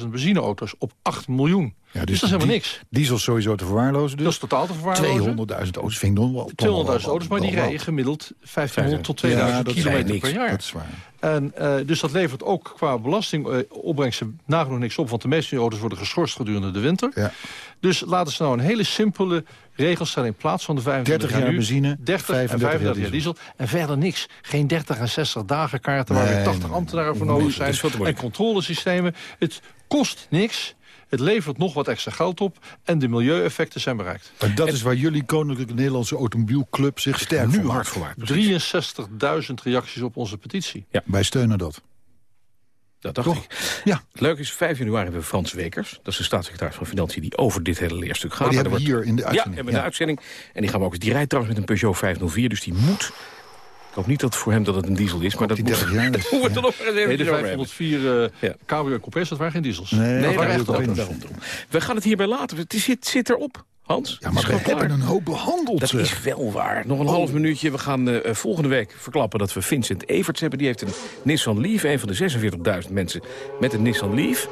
202.000 benzineauto's op 8 miljoen. Ja, dus, dat is helemaal niks. Diesel sowieso te verwaarlozen dus. Dat is totaal te verwaarlozen. 200.000 auto's vind ik dan wel. 200.000 toch wel- auto's, maar die rijden gemiddeld 1500 tot 2000 Ja, dat is kilometer per jaar. Dat is waar. En, eh, dus dat levert ook qua belastingopbrengsten nagenoeg niks op... want de meeste auto's worden geschorst gedurende de winter. Ja. Dus laten ze nou een hele simpele regel stellen... in plaats van de 25 30 jaar nu, benzine, 30 en 35 35 jaar diesel. En verder niks. Geen 30 en 60 dagen kaarten waar weer 80 nee, nee. ambtenaren voor nodig dat zijn. En controlesystemen. Het kost niks. Het levert nog wat extra geld op en de milieueffecten zijn bereikt. Maar dat is waar jullie Koninklijke Nederlandse Automobielclub zich sterk nu voor hard maakt. voor maakt. 63.000 reacties op onze petitie. Wij steunen dat. Dat dacht Toch? ik. Ja. Het leuke is, 5 januari hebben we Frans Wekers. Dat is de staatssecretaris van Financiën die over dit hele leerstuk gaat. Oh, die hebben we er hier in de Ja, uitzending. hebben we de uitzending. En die gaan we ook eens. Die rijdt trouwens met een Peugeot 504, dus die moet... Ik hoop niet dat voor hem dat het een diesel is, maar dat die moet, 30 jaar is. dat moeten we nog eens even Nee, de over hebben. 504 eh Ja. cabrio coupés, dat waren geen diesels. Nee, Nee, dat daar waren echt daarom. We gaan het hierbij laten. Het zit, zit erop, Hans. Ja, maar Het we hebben een hoop behandeld. Dat zeg. is wel waar. Nog een half minuutje. We gaan eh, volgende week verklappen dat we Vincent Everts hebben. Die heeft een Nissan Leaf. Een van de 46.000 mensen met een Nissan Leaf.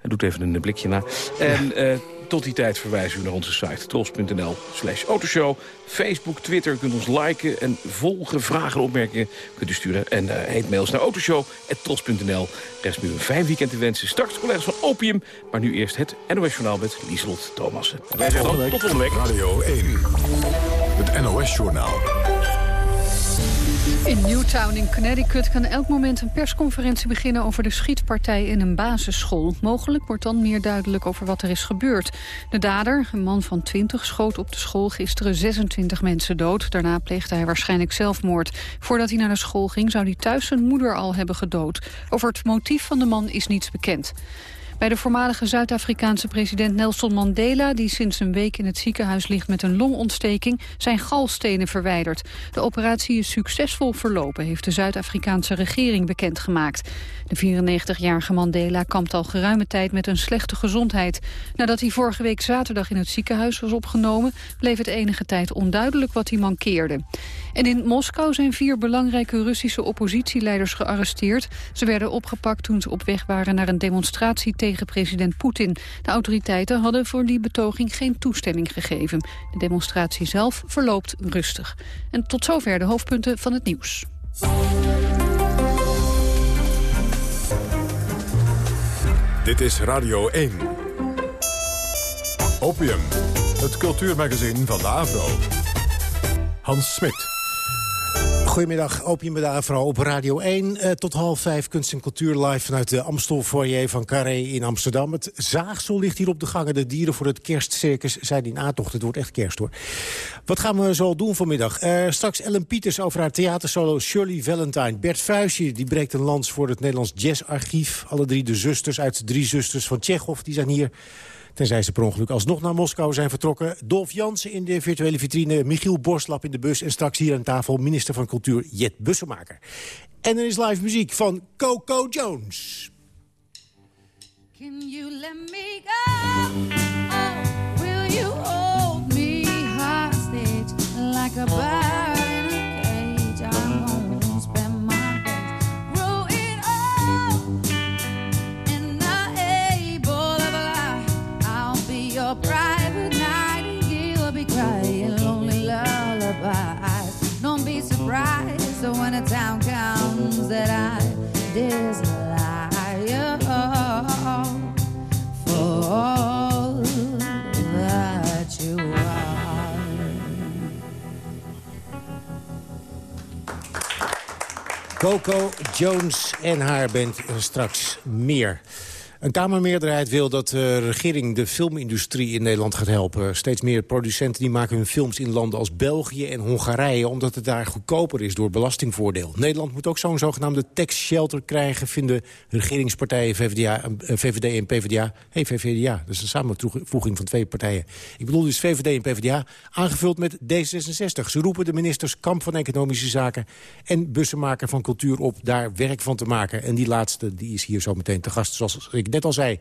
Hij doet even een blikje na. En eh, tot die tijd verwijzen we naar onze site. tros.nl slash autoshow. Facebook, Twitter. U kunt ons liken en volgen. Vragen en opmerkingen kunt u sturen. En eh heet mails naar autoshow.tros.nl. Rest me een fijn weekend te wensen. Straks collega's van Opium. Maar nu eerst het NOS Journaal met Lieselot Thomassen. En wij zeggen dan tot volgende week. Radio 1. Het NOS-journaal. In Newtown in Connecticut kan elk moment een persconferentie beginnen over de schietpartij in een basisschool. Mogelijk wordt dan meer duidelijk over wat er is gebeurd. De dader, een man van 20, schoot op de school gisteren 26 mensen dood. Daarna pleegde hij waarschijnlijk zelfmoord. Voordat hij naar de school ging zou hij thuis zijn moeder al hebben gedood. Over het motief van de man is niets bekend. Bij de voormalige Zuid-Afrikaanse president Nelson Mandela... die sinds een week in het ziekenhuis ligt met een longontsteking... zijn galstenen verwijderd. De operatie is succesvol verlopen... heeft de Zuid-Afrikaanse regering bekendgemaakt. De 94-jarige Mandela kampt al geruime tijd met een slechte gezondheid. Nadat hij vorige week zaterdag in het ziekenhuis was opgenomen... bleef het enige tijd onduidelijk wat hij mankeerde. En in Moskou zijn vier belangrijke Russische oppositieleiders gearresteerd. Ze werden opgepakt toen ze op weg waren naar een demonstratie tegen president Poetin. De autoriteiten hadden voor die betoging geen toestemming gegeven. De demonstratie zelf verloopt rustig. En tot zover de hoofdpunten van het nieuws. Dit is Radio 1. Opium, het cultuurmagazin van de AVRO. Hans Smit. Goedemiddag, Opium bij de AVRO op Radio 1. Eh, tot half vijf kunst en cultuur live vanuit de Amstel van Carré in Amsterdam. Het zaagsel ligt hier op de gangen. De dieren voor het kerstcircus zijn in aantocht. Het wordt echt kerst hoor. Wat gaan we zo doen vanmiddag? Eh, straks Ellen Pieters over haar theatersolo Shirley Valentine. Bert Fuisje die breekt een lans voor het Nederlands Jazzarchief. Alle drie de zusters uit Drie Zusters van Tsjechov die zijn hier. Tenzij ze per ongeluk alsnog naar Moskou zijn vertrokken. Dolf Jansen in de virtuele vitrine, Michiel Borstlap in de bus... en straks hier aan tafel minister van Cultuur Jet Bussemaker. En er is live muziek van Coco Jones. Can you let me go? Oh, will you hold me hostage like a Coco Jones en haar band straks meer. Een Kamermeerderheid wil dat de regering de filmindustrie in Nederland gaat helpen. Steeds meer producenten die maken hun films in landen als België en Hongarije... omdat het daar goedkoper is door belastingvoordeel. Nederland moet ook zo'n zogenaamde tax shelter krijgen... vinden regeringspartijen VVDA, eh, VVD en PvdA. hey, VVDA, dat is een samenvoeging van twee partijen. Ik bedoel dus VVD en PvdA, aangevuld met D66. Ze roepen de ministers Kamp van Economische Zaken... en Bussemaker van Cultuur op daar werk van te maken. En die laatste die is hier zo meteen te gast, zoals ik net al zei.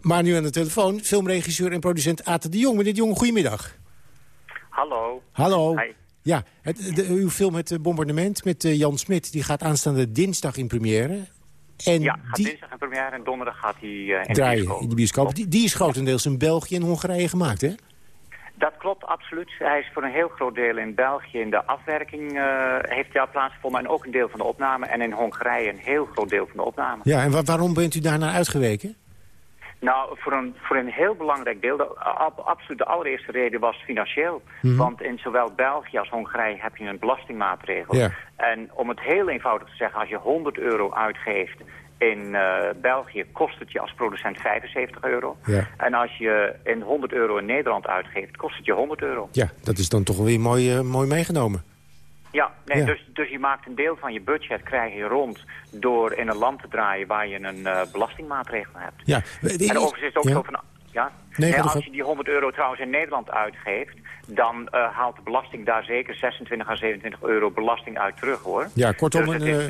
Maar nu aan de telefoon, filmregisseur en producent Ate de Jong. Meneer de Jong, goedemiddag. Hallo. Hallo. Hi. Ja, het, de, uw film Het eh, Bombardement met eh, Jan Smit... die gaat aanstaande dinsdag in première. En ja, gaat die dinsdag in première en donderdag gaat hij in de draaien bioscoop. in de bioscoop. Die, die is grotendeels in België en Hongarije gemaakt, hè? Dat klopt, absoluut. Hij is voor een heel groot deel in België in de afwerking eh, heeft ja plaatsgevonden... en ook een deel van de opname. En in Hongarije een heel groot deel van de opname. Ja, en wa- waarom bent u daar naar uitgeweken? Nou, voor een, voor een heel belangrijk deel, de, ab- absoluut de allereerste reden was financieel. Mhm. Want in zowel België als Hongarije heb je een belastingmaatregel. Ja. En om het heel eenvoudig te zeggen, als je 100 euro uitgeeft In eh, België kost het je als producent 75 euro. Ja. En als je in 100 euro in Nederland uitgeeft, kost het je 100 euro. Ja, dat is dan toch wel weer mooi, eh, mooi meegenomen. Ja, nee, Ja. Dus, dus je maakt een deel van je budget krijg je rond door in een land te draaien waar je een eh, belastingmaatregel hebt. Ja. En overigens is het ook Ja. zo van... Ja? Nee, nog als je die 100 euro trouwens in Nederland uitgeeft... dan haalt de belasting daar zeker 26 à 27 euro belasting uit terug, hoor. Ja, kortom, dus het een, is,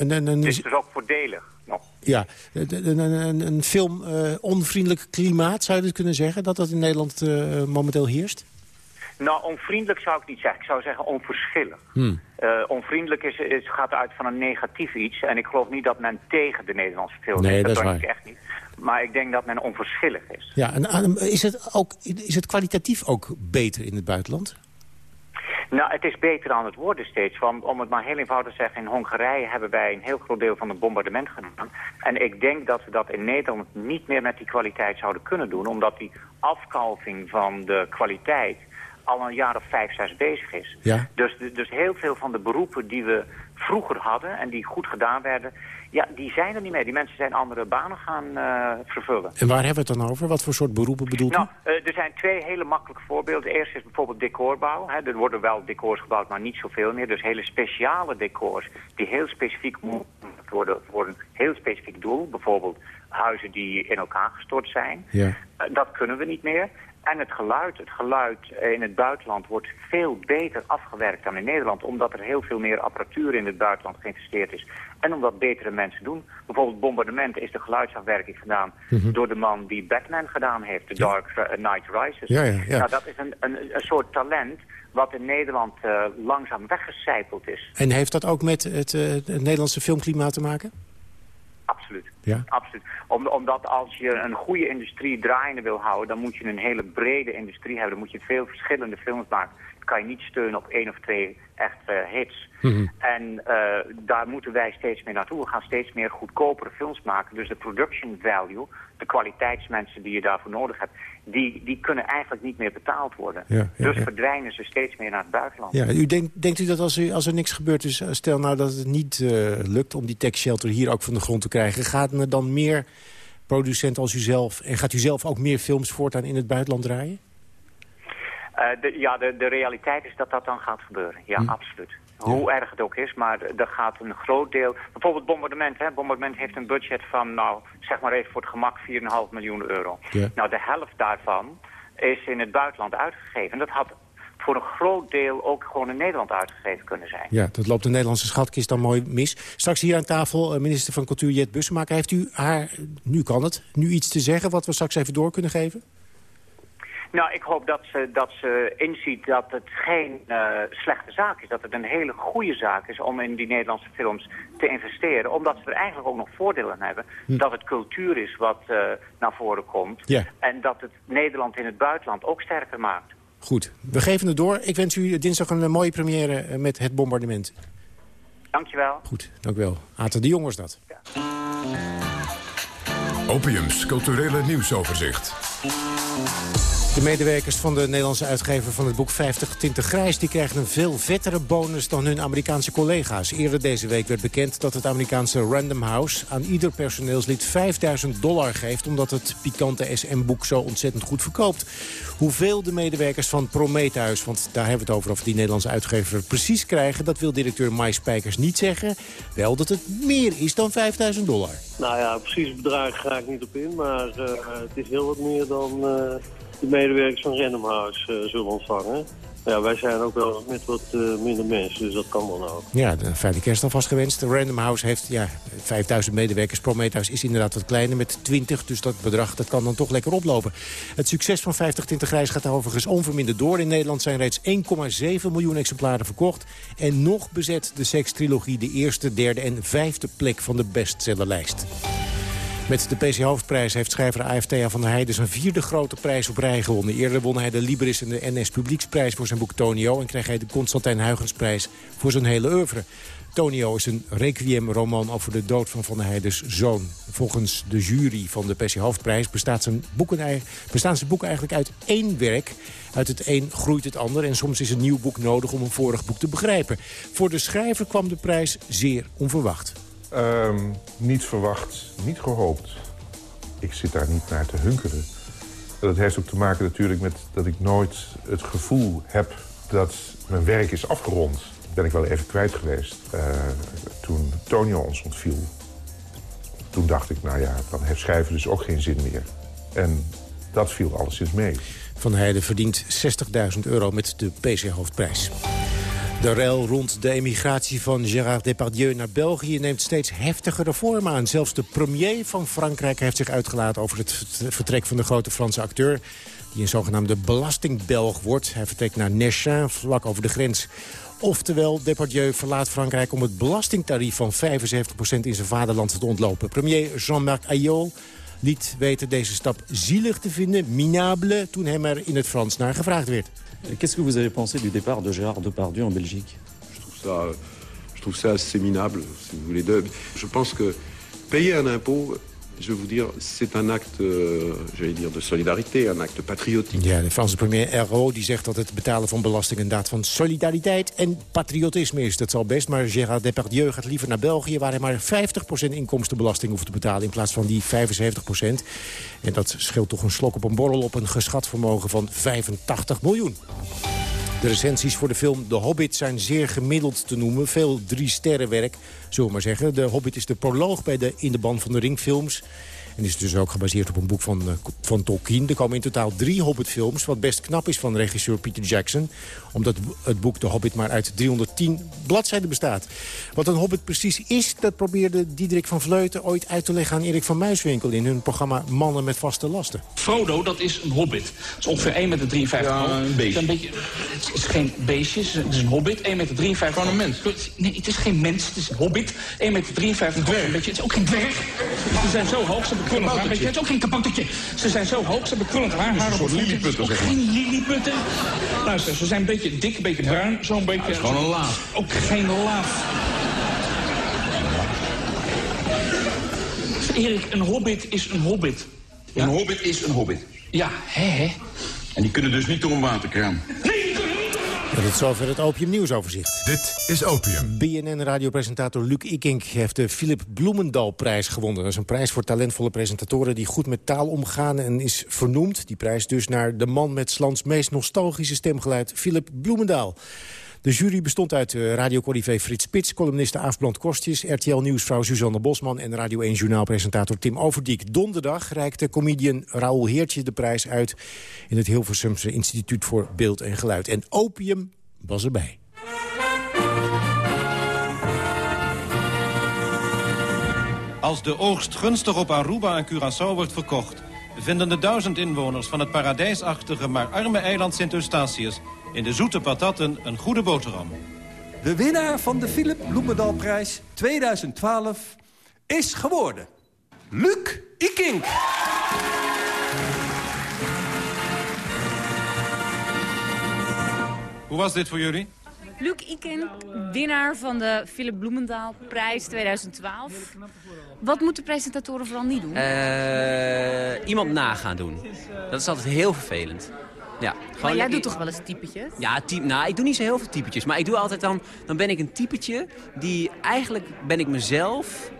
een, een, een, het is dus ook voordelig. nog. ja, een, een, een, film eh, onvriendelijk klimaat, zou je het kunnen zeggen? Dat dat in Nederland eh, momenteel heerst? Nou, onvriendelijk zou ik niet zeggen. Ik zou zeggen onverschillig. Hmm. Eh, onvriendelijk is, is, gaat uit van een negatief iets. En ik geloof niet dat men tegen de Nederlandse film Nee, is. dat is denk waar. ik echt niet. Maar ik denk dat men onverschillig is. Ja, en adem, is het, ook, is het kwalitatief ook beter in het buitenland? Nou, het is beter aan het worden steeds. Want om het maar heel eenvoudig te zeggen, in Hongarije hebben wij een heel groot deel van het bombardement gedaan. En ik denk dat we dat in Nederland niet meer met die kwaliteit zouden kunnen doen. Omdat die afkalving van de kwaliteit al een jaar of vijf, zes bezig is. Ja. Dus, dus heel veel van de beroepen die we vroeger hadden en die goed gedaan werden... ja, die zijn er niet meer. Die mensen zijn andere banen gaan eh, vervullen. En waar hebben we het dan over? Wat voor soort beroepen bedoelt Nou, u? eh, er zijn twee hele makkelijke voorbeelden. Eerst is bijvoorbeeld decorbouw. Hè. Er worden wel decors gebouwd, maar niet zoveel meer. Dus hele speciale decors die heel specifiek moeten worden voor een heel specifiek doel. Bijvoorbeeld huizen die in elkaar gestort zijn. Ja. Eh, dat kunnen we niet meer. En het geluid, het geluid in het buitenland wordt veel beter afgewerkt dan in Nederland. Omdat er heel veel meer apparatuur in het buitenland geïnvesteerd is. En omdat betere mensen doen. Bijvoorbeeld Bombardement is de geluidsafwerking gedaan Mhm. door de man die Batman gedaan heeft. The Dark eh, Knight Rises. Ja, ja, ja. Nou, dat is een, een, een soort talent wat in Nederland eh, langzaam weggecijpeld is. En heeft dat ook met het, eh, het Nederlandse filmklimaat te maken? Absoluut. Ja. Absoluut. Om, omdat als je een goede industrie draaiende wil houden, dan moet je een hele brede industrie hebben. Dan moet je veel verschillende films maken. Kan je niet steunen op één of twee echte hits. Mhm. En eh, daar moeten wij steeds meer naartoe. We gaan steeds meer goedkopere films maken. Dus de production value, de kwaliteitsmensen die je daarvoor nodig hebt, die, die kunnen eigenlijk niet meer betaald worden. Ja, ja, dus ja. verdwijnen ze steeds meer naar het buitenland. Ja, u denkt, denkt u dat als, u, als er niks gebeurt, dus eh, stel nou dat het niet eh, lukt om die tech shelter hier ook van de grond te krijgen, gaat er dan meer producenten als u zelf en gaat u zelf ook meer films voortaan in het buitenland draaien? Eh, de, ja, de, de realiteit is dat dat dan gaat gebeuren. Ja, Hm. absoluut. Hoe erg het ook is, maar er gaat een groot deel... Bijvoorbeeld Bombardement, hè. Bombardement heeft een budget van, nou, zeg maar even voor het gemak, 4,5 miljoen euro. Ja. Nou, de helft daarvan is in het buitenland uitgegeven. En dat had voor een groot deel ook gewoon in Nederland uitgegeven kunnen zijn. Ja, dat loopt de Nederlandse schatkist dan mooi mis. Straks hier aan tafel, eh, minister van Cultuur Jet Bussemaker. Heeft u haar, nu kan het, nu iets te zeggen wat we straks even door kunnen geven? Nou, ik hoop dat ze, dat ze inziet dat het geen eh, slechte zaak is. Dat het een hele goede zaak is om in die Nederlandse films te investeren. Omdat ze er eigenlijk ook nog voordelen aan hebben. Hm. Dat het cultuur is wat eh, naar voren komt. Ja. En dat het Nederland in het buitenland ook sterker maakt. Goed, we geven het door. Ik wens u dinsdag een eh, mooie première met het bombardement. Dankjewel. Goed, dank u wel. Aten de Jong was dat. Opiums culturele nieuwsoverzicht. De medewerkers van de Nederlandse uitgever van het boek 50 Tinten Grijs... die krijgen een veel vettere bonus dan hun Amerikaanse collega's. Eerder deze week werd bekend dat het Amerikaanse Random House... aan ieder personeelslid 5000 dollar geeft... omdat het pikante SM-boek zo ontzettend goed verkoopt. Hoeveel de medewerkers van Prometheus, want daar hebben we het over... of die Nederlandse uitgever precies krijgen... dat wil directeur Mai Spijkers niet zeggen. Wel dat het meer is dan 5000 dollar. Nou ja, precies bedrag ga ik niet op in, maar eh, het is heel wat meer dan eh, de medewerkers van Random House eh, zullen ontvangen. Ja, wij zijn ook wel met wat eh, minder mensen, dus dat kan dan ook. Ja, de fijne kerst alvast gewenst. Random House heeft ja, 5000 medewerkers. Prometheus is inderdaad wat kleiner met 20. Dus dat bedrag dat kan dan toch lekker oplopen. Het succes van 50 Tinten Grijs gaat overigens onverminderd door. In Nederland zijn reeds 1,7 miljoen exemplaren verkocht. En nog bezet de sekstrilogie de eerste, derde en vijfde plek van de bestsellerlijst. Met de PC Hoofdprijs heeft schrijver AFTA van der Heijden zijn vierde grote prijs op rij gewonnen. Eerder won hij de Libris en de NS Publieksprijs voor zijn boek Tonio... en kreeg hij de Constantijn Huygensprijs voor zijn hele oeuvre. Tonio is een requiem-roman over de dood van Van der Heijden's zoon. Volgens de jury van de PC Hoofdprijs bestaat zijn bestaan zijn boeken eigenlijk uit één werk. Uit het een groeit het ander en soms is een nieuw boek nodig om een vorig boek te begrijpen. Voor de schrijver kwam de prijs zeer onverwacht. Ehm, niet verwacht, niet gehoopt. Ik zit daar niet naar te hunkeren. Dat heeft ook te maken natuurlijk met dat ik nooit het gevoel heb dat mijn werk is afgerond. Dat ben ik wel even kwijt geweest. Uh, toen Tonio ons ontviel, toen dacht ik, nou ja, dan heeft schrijven dus ook geen zin meer. En dat viel alleszins mee. Van Heijden verdient 60.000 euro met de PC-hoofdprijs. De rel rond de emigratie van Gérard Depardieu naar België neemt steeds heftigere vorm aan. Zelfs de premier van Frankrijk heeft zich uitgelaten over het vertrek van de grote Franse acteur die een zogenaamde belastingbelg wordt. Hij vertrekt naar Nechin, vlak over de grens. Oftewel, Depardieu verlaat Frankrijk om het belastingtarief van 75% in zijn vaderland te ontlopen. Premier Jean-Marc Ayrault liet weten deze stap zielig te vinden, minable, toen hem er in het Frans naar gevraagd werd. Qu'est-ce que vous avez pensé du départ de Gérard Depardieu en Belgique Je trouve ça, je trouve ça assez minable, si vous voulez. Je pense que payer un impôt, je vous dire, c'est un acte, euh, j'allais dire, de solidarité, un acte patriotique. Ja, de Franse premier Erro die zegt dat het betalen van belasting een daad van solidariteit en patriotisme is. Dat zal best, maar Gérard Depardieu gaat liever naar België... waar hij maar 50% inkomstenbelasting hoeft te betalen in plaats van die 75%. En dat scheelt toch een slok op een borrel op een geschat vermogen van 85 miljoen. De recensies voor de film The Hobbit zijn zeer gemiddeld te noemen. Veel drie sterrenwerk, zullen we maar zeggen. The Hobbit is de proloog bij de In de Band van de Ringfilms. En is dus ook gebaseerd op een boek van, uh, van Tolkien. Er komen in totaal drie Hobbit-films, wat best knap is van regisseur Peter Jackson. Omdat het boek De Hobbit maar uit 310 bladzijden bestaat. Wat een Hobbit precies is, dat probeerde Diederik van Vleuten ooit uit te leggen aan Erik van Muiswinkel... in hun programma Mannen met vaste lasten. Frodo, dat is een Hobbit. Dat is ongeveer 1 meter 53 Ja, een beestje. Het is, een beetje, het is geen beestje, het is een Hobbit. 1 meter 53 Gewoon een mens. Nee, het is geen mens, het is een Hobbit. 1 meter 53 hoog, een beetje. Het is ook geen dwerg. Ze zijn zo hoog, ze hebben krullend haar. Weet je, Het is ook geen kaboutertje. Ze zijn zo hoog, ze hebben krullend haar. haar een soort lilliputter, is zeg maar. geen lilliputter. Luister, ze zijn een beetje dik, een beetje bruin. Zo'n beetje... Het is gewoon een laaf. Ook geen laaf. Erik, een hobbit is een hobbit. Een hobbit is een hobbit. Ja, hè, hè? En die kunnen dus niet door een waterkraan. En tot zover het Opium Nieuwsoverzicht. Dit is Opium. BNN-radiopresentator Luc Ikink heeft de Philip Bloemendal-prijs gewonnen. Dat is een prijs voor talentvolle presentatoren die goed met taal omgaan... en is vernoemd, die prijs dus, naar de man met 's lands meest nostalgische stemgeluid... Philip Bloemendaal. De jury bestond uit uh, radiocorrivé Frits Spits, columniste Aafblad Kostjes... RTL Nieuwsvrouw Suzanne Bosman en Radio 1 Journaalpresentator Tim Overdiek. Donderdag reikte comedian Raoul Heertje de prijs uit... in het Hilversumse Instituut voor Beeld en Geluid. En opium was erbij. Als de oogst gunstig op Aruba en Curaçao wordt verkocht... vinden de duizend inwoners van het paradijsachtige maar arme eiland Sint-Eustatius... in de zoete patatten een goede boterham. De winnaar van de Philip Bloemendalprijs 2012 is geworden... Luc Ikink. Hoe was dit voor jullie? Luc Iken, winnaar van de Philip Bloemendaal prijs 2012. Wat moeten presentatoren vooral niet doen? Eh, iemand na gaan doen. Dat is altijd heel vervelend. Ja, maar jij doet toch wel eens typetjes? Ja, typ, nou, ik doe niet zo heel veel typetjes. Maar ik doe altijd dan... Dan ben ik een typetje die... Eigenlijk ben ik mezelf...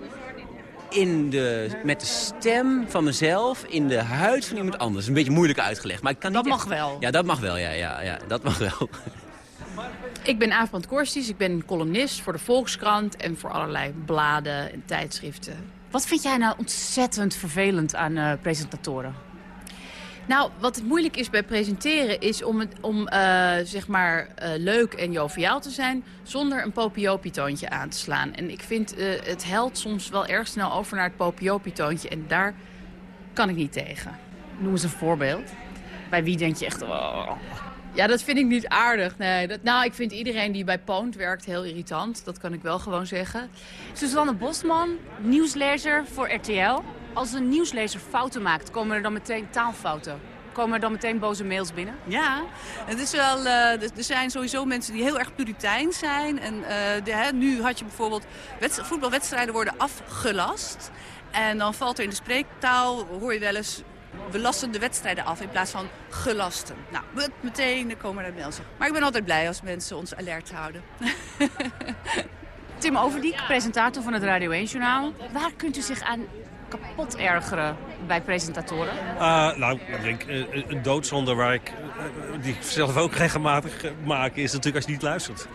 In de, met de stem van mezelf in de huid van iemand anders. Een beetje moeilijk uitgelegd. Maar ik kan Dat niet mag echt- wel. Ja, dat mag wel. Ja, ja, ja, dat mag wel. Ik ben Aafbrand Korsties, ik ben columnist voor de Volkskrant... en voor allerlei bladen en tijdschriften. Wat vind jij nou ontzettend vervelend aan eh, presentatoren? Nou, wat het moeilijk is bij presenteren is om, het, om eh, zeg maar eh, leuk en joviaal te zijn... zonder een popiopie-toontje aan te slaan. En ik vind eh, het helpt soms wel erg snel over naar het popiopie-toontje... en daar kan ik niet tegen. Noem eens een voorbeeld. Bij wie denk je echt... Oh. Ja, dat vind ik niet aardig. Nee, dat, nou, ik vind iedereen die bij Poont werkt heel irritant. Dat kan ik wel gewoon zeggen. Suzanne Bosman, nieuwslezer voor RTL. Als een nieuwslezer fouten maakt, komen er dan meteen taalfouten? Komen er dan meteen boze mails binnen? Ja, het is wel, eh, er zijn sowieso mensen die heel erg puritein zijn. En eh, de, hè, nu had je bijvoorbeeld wedst- voetbalwedstrijden worden afgelast. En dan valt er in de spreektaal, hoor je wel eens, we lassen de wedstrijden af in plaats van gelasten. Nou, met- meteen komen er mails. Maar ik ben altijd blij als mensen ons alert houden. Tim Overdiek, presentator van het Radio 1-journaal. Waar kunt u zich aan kapot ergeren bij presentatoren? Uh, nou, ik denk, uh, een doodzonde waar ik, die ik zelf ook regelmatig maak... is natuurlijk als je niet luistert.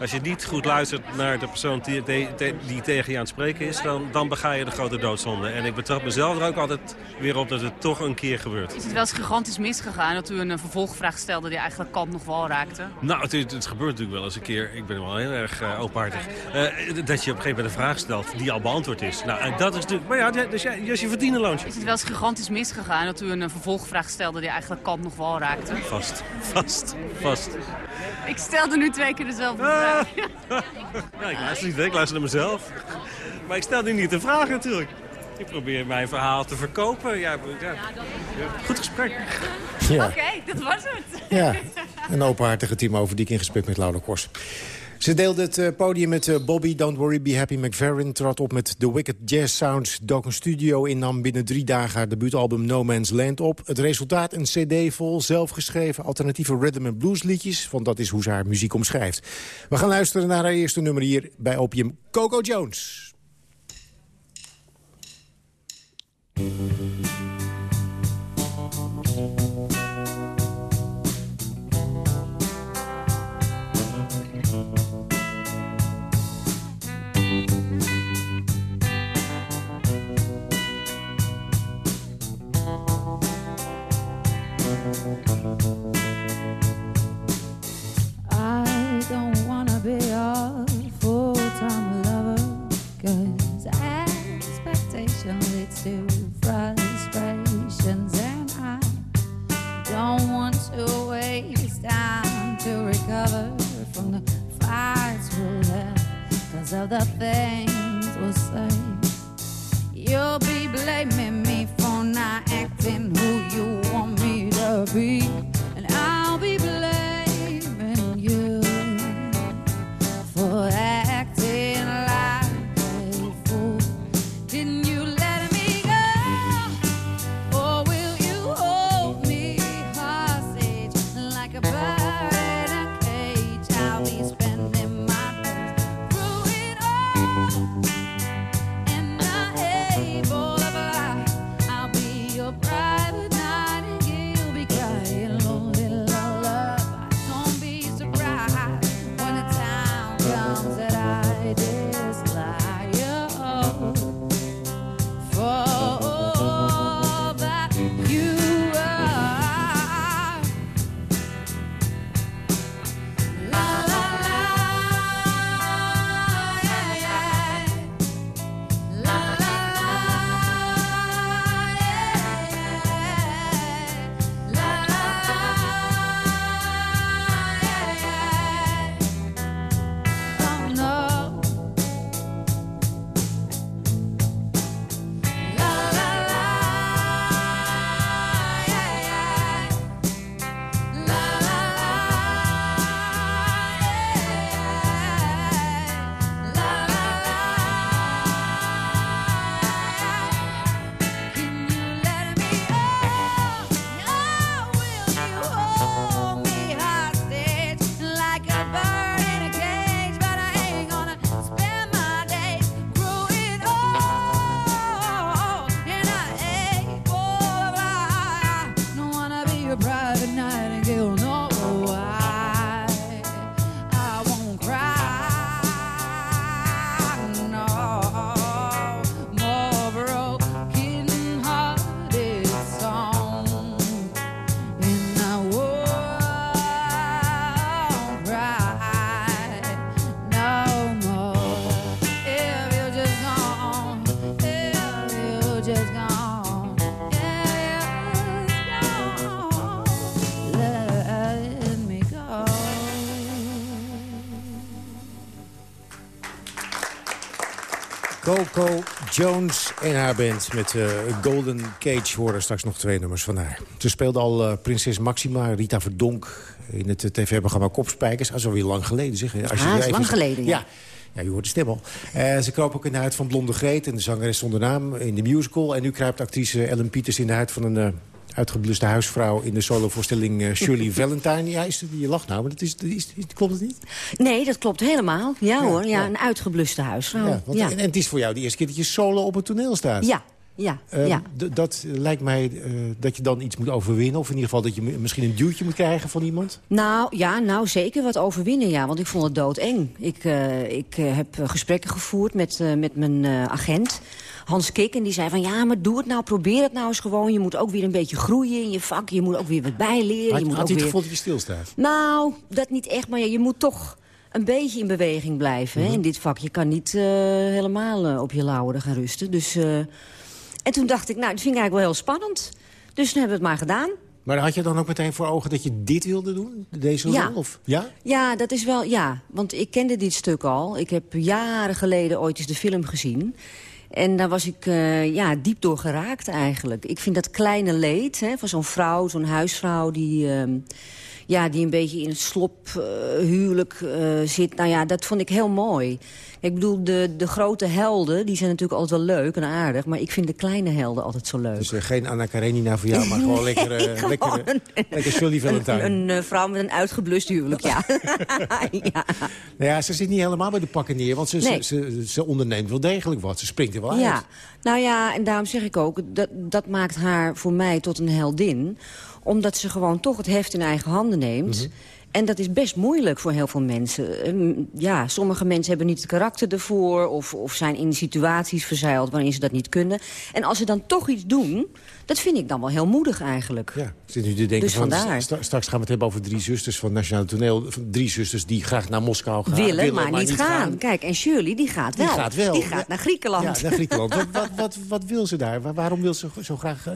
Als je niet goed luistert naar de persoon die, die, die, tegen je aan het spreken is... Dan, dan bega je de grote doodzonde. En ik betrap mezelf er ook altijd weer op dat het toch een keer gebeurt. Is het wel eens gigantisch misgegaan dat u een vervolgvraag stelde... die eigenlijk kant nog wel raakte? Nou, het, het, gebeurt natuurlijk wel eens een keer. Ik ben wel heel erg uh, openhartig. Uh, dat je op een gegeven moment een vraag stelt die al beantwoord is. Nou, en dat is natuurlijk... Maar ja, dus ja, dus je verdient een loontje. Is het wel eens gigantisch misgegaan dat u een vervolgvraag stelde... die eigenlijk kant nog wel raakte? Vast, vast, vast. Ik stelde nu twee keer dezelfde vraag. Ja, ik luister niet, ik luister naar mezelf. Maar ik stel nu niet de vraag natuurlijk. Ik probeer mijn verhaal te verkopen. Ja, ja. Goed gesprek. Ja. Oké, okay, dat was het. Ja, een openhartige team over die in gesprek met Laura Kors. Ze deelde het uh, podium met uh, Bobby, Don't Worry, Be Happy McFerrin... trad op met The Wicked Jazz Sounds, dook studio in... nam binnen drie dagen haar debuutalbum No Man's Land op. Het resultaat een cd vol zelfgeschreven alternatieve rhythm and blues liedjes... want dat is hoe ze haar muziek omschrijft. We gaan luisteren naar haar eerste nummer hier bij Opium, Coco Jones. Of the things we'll say. You'll be blaming me for not acting who you want me to be Coco Jones en haar band met eh, Golden Cage horen straks nog twee nummers van haar. Ze speelde al eh, Prinses Maxima, Rita Verdonk in het eh, tv-programma Kopspijkers. Dat is alweer lang geleden, zeg. Als Ah, is even- lang geleden, ja. ja. Ja, u hoort de stem al. Eh, ze kroop ook in de huid van Blonde Greet en de zangeres zonder naam in de musical. En nu kruipt actrice Ellen Pieters in de huid van een, eh, uitgebluste huisvrouw in de solovoorstelling eh, Shirley Valentine. Ja, is, je lacht nou, maar dat is, klopt het niet? Nee, dat klopt helemaal. Ja, hoor, ja, een uitgebluste huisvrouw. Want, En, en het is voor jou de eerste keer dat je solo op het toneel staat. Ja, ja, Ehm, ja. Dat lijkt mij eh, dat je dan iets moet overwinnen. Of in ieder geval dat je misschien een duwtje moet krijgen van iemand. Nou, ja, nou zeker wat overwinnen, ja. Want ik vond het doodeng. Ik, eh, ik eh, heb gesprekken gevoerd met, met mijn agent, Hans Kik. En die zei van, ja, maar doe het nou, probeer het nou eens gewoon. Je moet ook weer een beetje groeien in je vak. Je moet ook weer wat bijleren. Had, je moet had ook hij het weer... gevoel dat je stilstaat? Nou, dat niet echt, maar ja, je moet toch een beetje in beweging blijven Mhm. hè, in dit vak. Je kan niet helemaal op je lauweren gaan rusten. Dus, En toen dacht ik, nou, dat vind ik eigenlijk wel heel spannend. Dus toen hebben we het maar gedaan. Maar had je dan ook meteen voor ogen dat je dit wilde doen? Deze Ja. rol? Of, ja? Ja, dat is wel, ja. Want ik kende dit stuk al. Ik heb jaren geleden ooit eens de film gezien. En daar was ik eh, ja, diep door geraakt eigenlijk. Ik vind dat kleine leed hè, van zo'n vrouw, zo'n huisvrouw... die, ehm, ja, die een beetje in het slop eh, huwelijk eh, zit. Nou ja, dat vond ik heel mooi. Ik bedoel, de, de grote helden, die zijn natuurlijk altijd wel leuk en aardig... maar ik vind de kleine helden altijd zo leuk. Dus eh, geen Anna Karenina voor jou, maar gewoon lekker, Nee, lekker, gewoon eh, lekker Shirley Valentine. Een, een, vrouw met een uitgeblust huwelijk, ja. ja. Nou ja, ze zit niet helemaal bij de pakken neer, want ze, Nee. ze, ze, ze onderneemt wel degelijk wat. Ze springt er wel Ja, uit. nou ja, en daarom zeg ik ook... Dat, dat maakt haar voor mij tot een heldin. Omdat ze gewoon toch het heft in eigen handen neemt... Mhm. En dat is best moeilijk voor heel veel mensen. Ehm, Ja, sommige mensen hebben niet het karakter ervoor... Of, of zijn in situaties verzeild waarin ze dat niet kunnen. En als ze dan toch iets doen, dat vind ik dan wel heel moedig eigenlijk. Ja, zit nu te denken Dus van, vandaar. straks gaan we het hebben over drie zusters van Nationaal Toneel. Drie zusters die graag naar Moskou gaan. Willen, maar, niet gaan. Kijk, en Shirley, die gaat Die wel. gaat wel. Die gaat Ja. naar Griekenland. Ja, naar Griekenland. wat, wat, wat, wat wil ze daar? Waar- waarom wil ze zo graag eh,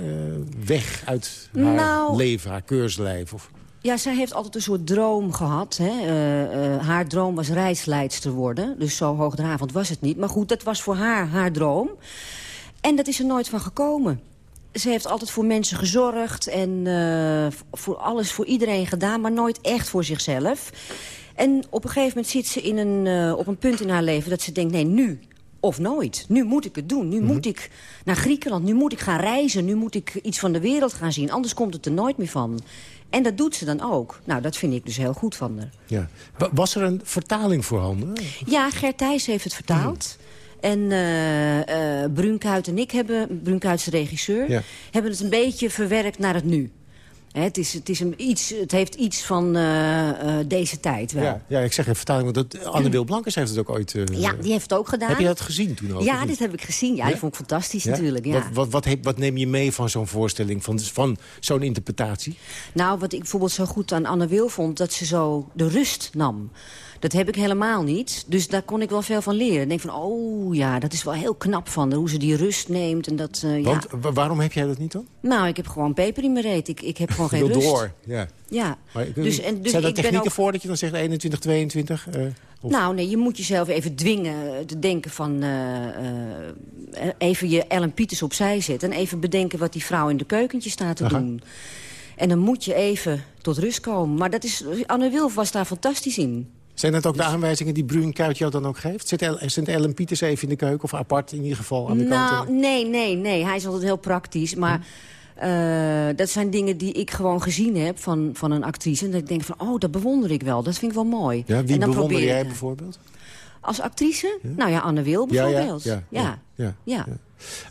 weg uit haar Nou- leven, haar keurslijf? Of... Ja, zij heeft altijd een soort droom gehad. Hè? Eh, eh, haar droom was reisleidster worden. Dus zo hoogdravend was het niet. Maar goed, dat was voor haar haar droom. En dat is er nooit van gekomen. Ze heeft altijd voor mensen gezorgd en eh, voor alles, voor iedereen gedaan... maar nooit echt voor zichzelf. En op een gegeven moment zit ze in een, eh, op een punt in haar leven dat ze denkt... nee, nu of nooit. Nu moet ik het doen. Nu moet ik naar Griekenland. Nu moet ik gaan reizen. Nu moet ik iets van de wereld gaan zien. Anders komt het er nooit meer van. En dat doet ze dan ook. Nou, dat vind ik dus heel goed van haar. Ja. Wa- Was er een vertaling voorhanden? Ja, Gert Thijs heeft het vertaald. En eh Brunkuit en ik hebben, de regisseur... Ja. hebben het een beetje verwerkt naar het nu. Hè, het, is, het, is een iets, het heeft iets van eh, deze tijd wel. Ja, ja, ik zeg even vertaling, want dat, Anne Wil Blankers heeft het ook ooit... Ja, die heeft het ook gedaan. Heb je dat gezien toen ook? Ja, dit heb ik gezien. Ja, Ja? die vond ik fantastisch Ja? natuurlijk. Ja. Wat, wat, wat, heb- wat neem je mee van zo'n voorstelling, van, van zo'n interpretatie? Nou, wat ik bijvoorbeeld zo goed aan Anne Wil vond... dat ze zo de rust nam. Dat heb ik helemaal niet. Dus daar kon ik wel veel van leren. Ik denk van, oh ja, dat is wel heel knap van hoe ze die rust neemt. En dat, eh. Want wa- waarom heb jij dat niet dan? Nou, ik heb gewoon peper in mijn reet. Ik, ik heb gewoon geen rust. door, ja. Ja. Maar, Dus, en, dus zijn er technieken ook... voor dat je dan zegt 21, 22? eh, of- Nou, nee, je moet jezelf even dwingen te denken van... eh, eh, even je Ellen Pieters opzij zetten... en even bedenken wat die vrouw in de keukentje staat te Aha. doen. En dan moet je even tot rust komen. Maar dat is, Anne Wilf was daar fantastisch in. Zijn dat ook de aanwijzingen die Bruin Kuit jou dan ook geeft? Zit, El, zit Ellen Pieters even in de keuken of apart in ieder geval aan de nou, kant? nee, nee, nee. Hij is altijd heel praktisch. Maar eh, dat zijn dingen die ik gewoon gezien heb van, van een actrice. En dat ik denk van, oh, dat bewonder ik wel. Dat vind ik wel mooi. Ja, wie en dan bewonder probeer jij ik- bijvoorbeeld? Als actrice? Nou ja, Anne Wil bijvoorbeeld. ja, ja. ja, ja.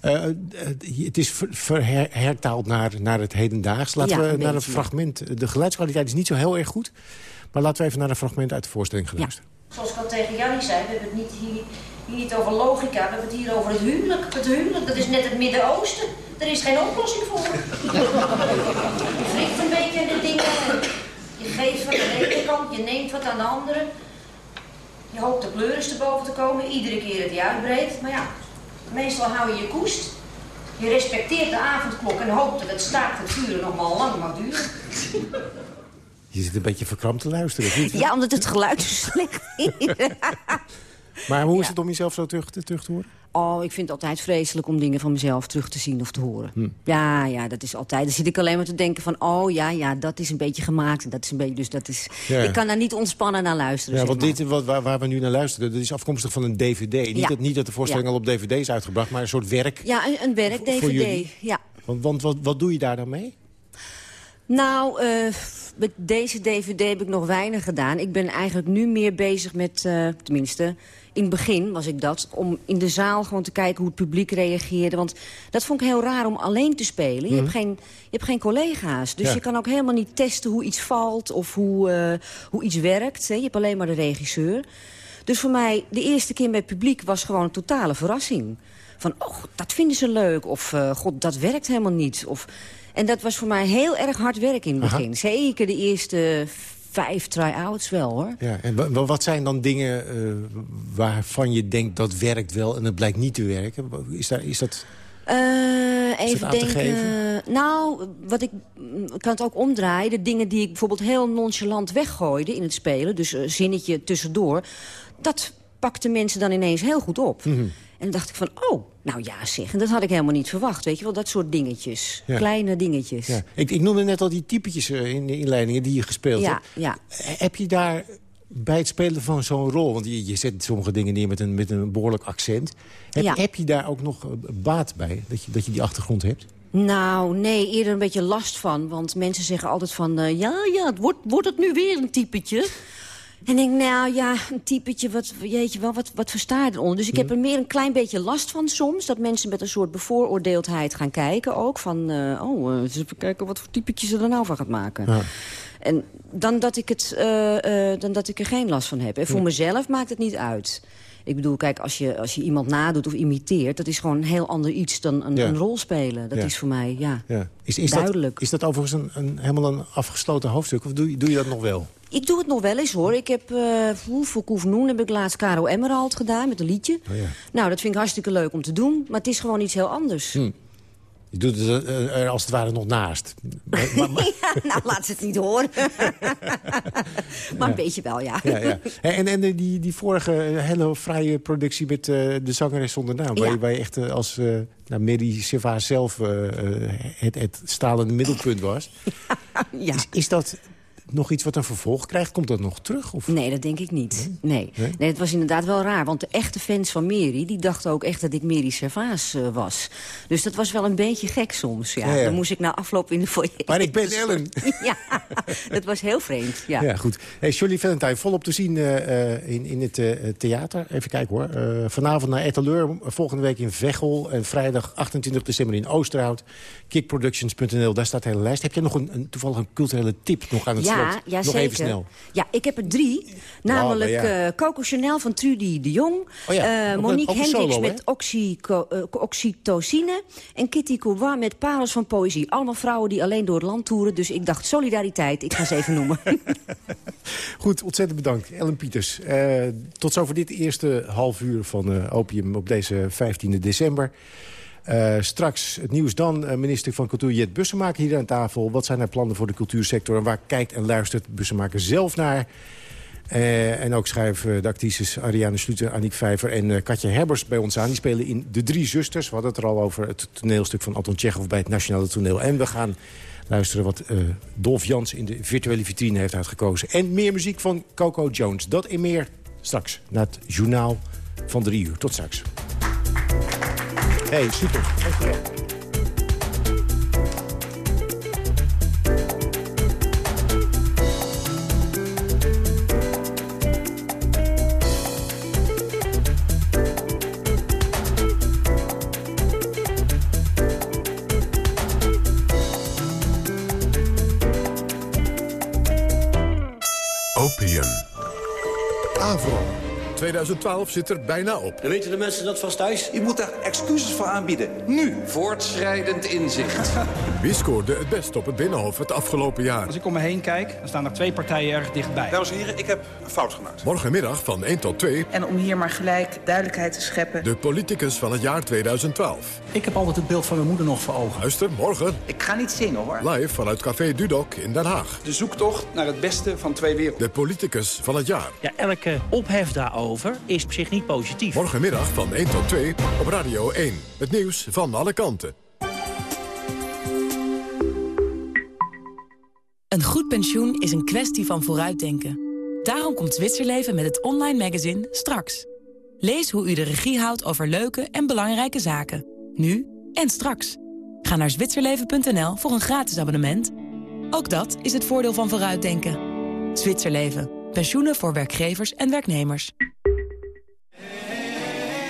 Eh, het is ver, verher- hertaald naar, naar het hedendaags. Laten we naar een beetje, ja. fragment. De geluidskwaliteit is niet zo heel erg goed. Maar laten we even naar een fragment uit de voorstelling gaan luisteren. Zoals ik al tegen Jannie zei, we hebben het niet hier, hier niet over logica, we hebben het hier over het huwelijk. Het huwelijk, dat is net het Midden-Oosten. Er is geen oplossing voor. Je wrikt een beetje de dingen. en Je geeft wat aan de ene kant, je neemt wat aan de andere. Je hoopt de pleuris te boven te komen, iedere keer dat die uitbreekt. Maar ja, meestal hou je je koest. Je respecteert de avondklok en hoopt dat het staakt het vuren nog maar lang mag duren. Je zit een beetje verkrampt te luisteren. niet? Ja, omdat het geluid zo slecht is. Maar hoe is het om jezelf zo terug, te- terug te horen? Oh, ik vind het altijd vreselijk om dingen van mezelf terug te zien of te horen. Hm. Ja, ja, dat is altijd. Dan zit ik alleen maar te denken van... oh ja, ja, dat is een beetje gemaakt. en Dat is een beetje, dus dat is, Ja. Ik kan daar niet ontspannen naar luisteren. Ja, want dit, wat, waar, waar we nu naar luisteren, dat is afkomstig van een dvd. Niet, Ja. dat, niet dat de voorstelling Ja. al op dvd is uitgebracht, maar een soort werk. Ja, een, een werk, Voor- voor DVD. jullie? Ja. Want, want wat, wat doe je daar dan mee? Nou, eh, met deze dvd heb ik nog weinig gedaan. Ik ben eigenlijk nu meer bezig met, eh, tenminste... In het begin was ik dat, om in de zaal gewoon te kijken hoe het publiek reageerde. Want dat vond ik heel raar om alleen te spelen. Je, hebt, geen, je hebt geen collega's, dus Ja. je kan ook helemaal niet testen hoe iets valt... of hoe, eh, hoe iets werkt. Hè. Je hebt alleen maar de regisseur. Dus voor mij, de eerste keer met publiek was gewoon een totale verrassing. Van, oh, dat vinden ze leuk. Of, god, dat werkt helemaal niet. Of, en dat was voor mij heel erg hard werk in het Aha. begin. Zeker de eerste vijf try-outs wel, hoor. Ja, en wa- wa- wat zijn dan dingen eh, waarvan je denkt dat werkt wel en het blijkt niet te werken? Is, daar, is dat... Eh, dat even aan te denken. geven? Nou, wat ik, kan het ook omdraaien. De dingen die ik bijvoorbeeld heel nonchalant weggooide in het spelen... dus een zinnetje tussendoor... dat pakten mensen dan ineens heel goed op. Mhm. En dan dacht ik van, oh, nou ja zeg. En dat had ik helemaal niet verwacht, weet je wel. Dat soort dingetjes. Ja. Kleine dingetjes. Ja. Ik, ik noemde net al die typetjes eh, in de inleidingen die je gespeeld ja. hebt. ja. Heb je daar bij het spelen van zo'n rol... want je, je zet sommige dingen neer met een, met een behoorlijk accent... Heb, Ja. heb je daar ook nog eh, baat bij, dat je, dat je die achtergrond hebt? Nou, nee, eerder een beetje last van. Want mensen zeggen altijd van... eh, ja, ja, het wordt, wordt het nu weer een typetje? En ik denk, nou ja, een typetje, wat, jeetje wel, wat, wat versta je eronder? Dus ik heb er meer een klein beetje last van soms. Dat mensen met een soort bevooroordeeldheid gaan kijken ook. Van, eh, oh, eens even kijken wat voor typetje ze er nou van gaat maken. Ja. En dan dat, ik het, eh, dan dat ik er geen last van heb. En voor Ja. mezelf maakt het niet uit. Ik bedoel, kijk, als je, als je iemand nadoet of imiteert... dat is gewoon een heel ander iets dan een, Ja. een rol spelen. Dat Ja. is voor mij, ja, Ja. Is, is duidelijk. Dat, is dat overigens een, een, helemaal een afgesloten hoofdstuk? Of doe, doe je dat nog wel? Ik doe het nog wel eens, hoor. Ik heb, eh hoe, voor Koef Noen heb ik laatst Caro Emerald gedaan met een liedje. Oh, ja. Nou, dat vind ik hartstikke leuk om te doen. Maar het is gewoon iets heel anders. Hm. Je doet het eh, er als het ware nog naast. Maar- maar- maar- Ja, nou, laat ze het niet horen. maar een beetje wel, ja. ja, ja. En, en eh, die, die vorige eh, hele fraaie productie met eh, de zangeres zonder naam... waar, je, waar je echt eh, als uh, nou, Mary Silva zelf eh, eh, het, het stralende middelpunt was. is dat nog iets wat een vervolg krijgt? Komt dat nog terug? Of? Nee, dat denk ik niet. Nee. Nee? Nee? het was inderdaad wel raar. Want de echte fans van Mary, die dachten ook echt dat ik Mary Servaas eh, was. Dus dat was wel een beetje gek soms. Ja. Dan moest ik na afloop in de foyer. Maar ik ben Ellen. ja, dat was heel vreemd. Ja. Ja, goed. Hey, Jolie Valentine, volop te zien eh, in, in het eh, theater. Even kijken hoor. Vanavond naar Etteleur, volgende week in Veghel... en vrijdag 28 december in Oosterhout. Kickproductions.nl, daar staat de hele lijst. Heb je nog een, een, toevallig een culturele tip nog aan het Ja, slot? ja, nog even snel. Ja, ik heb er drie. Namelijk ja. eh, Coco Chanel van Trudy de Jong. Oh ja, eh, Monique Hendricks solo, met oxyco, eh, oxytocine. En Kitty Courbois met Parels van Poëzie. Allemaal vrouwen die alleen door het land toeren. Dus ik dacht solidariteit, ik ga ze even noemen. Goed, ontzettend bedankt. Ellen Pieters. Tot zover dit eerste half uur van Opium op deze 15 december. Eh, straks het nieuws dan. Eh, minister van Cultuur Jet Bussemaker hier aan tafel. Wat zijn haar plannen voor de cultuursector? En waar kijkt en luistert Bussemaker zelf naar? Eh, en ook schrijven de actrices Ariane Sluter, Aniek Vijver en Katja Herbers bij ons aan. Die spelen in De Drie Zusters. We hadden het er al over het toneelstuk van Anton Tchekhov bij het Nationale Toneel. En we gaan luisteren wat eh, Dolf Jans in de virtuele vitrine heeft uitgekozen. En meer muziek van Coco Jones. Dat en meer straks, na het journaal van drie uur. Tot straks. Hey, super. Dankjewel. 2012 zit er bijna op. Dan weten de mensen dat vast thuis. Je moet daar excuses voor aanbieden. Nu. Voortschrijdend inzicht. Wie scoorde het best op het Binnenhof het afgelopen jaar? Als ik om me heen kijk, dan staan er twee partijen erg dichtbij. Dames en heren, ik heb een fout gemaakt. Morgenmiddag van 1 tot 2. En om hier maar gelijk duidelijkheid te scheppen. De politicus van het jaar 2012. Ik heb altijd het beeld van mijn moeder nog voor ogen. Luister morgen Ik ga niet zingen hoor. live vanuit Café Dudok in Den Haag. De zoektocht naar het beste van twee werelden. De politicus van het jaar. Ja, elke ophef daarover is op zich niet positief. Morgenmiddag van 1 tot 2 op Radio 1. Het nieuws van alle kanten. Een goed pensioen is een kwestie van vooruitdenken. Daarom komt Zwitserleven met het online magazine Straks. Lees hoe u de regie houdt over leuke en belangrijke zaken. Nu en straks. Ga naar zwitserleven.nl voor een gratis abonnement. Ook dat is het voordeel van vooruitdenken. Zwitserleven. Pensioenen voor werkgevers en werknemers.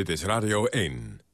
Dit is Radio 1.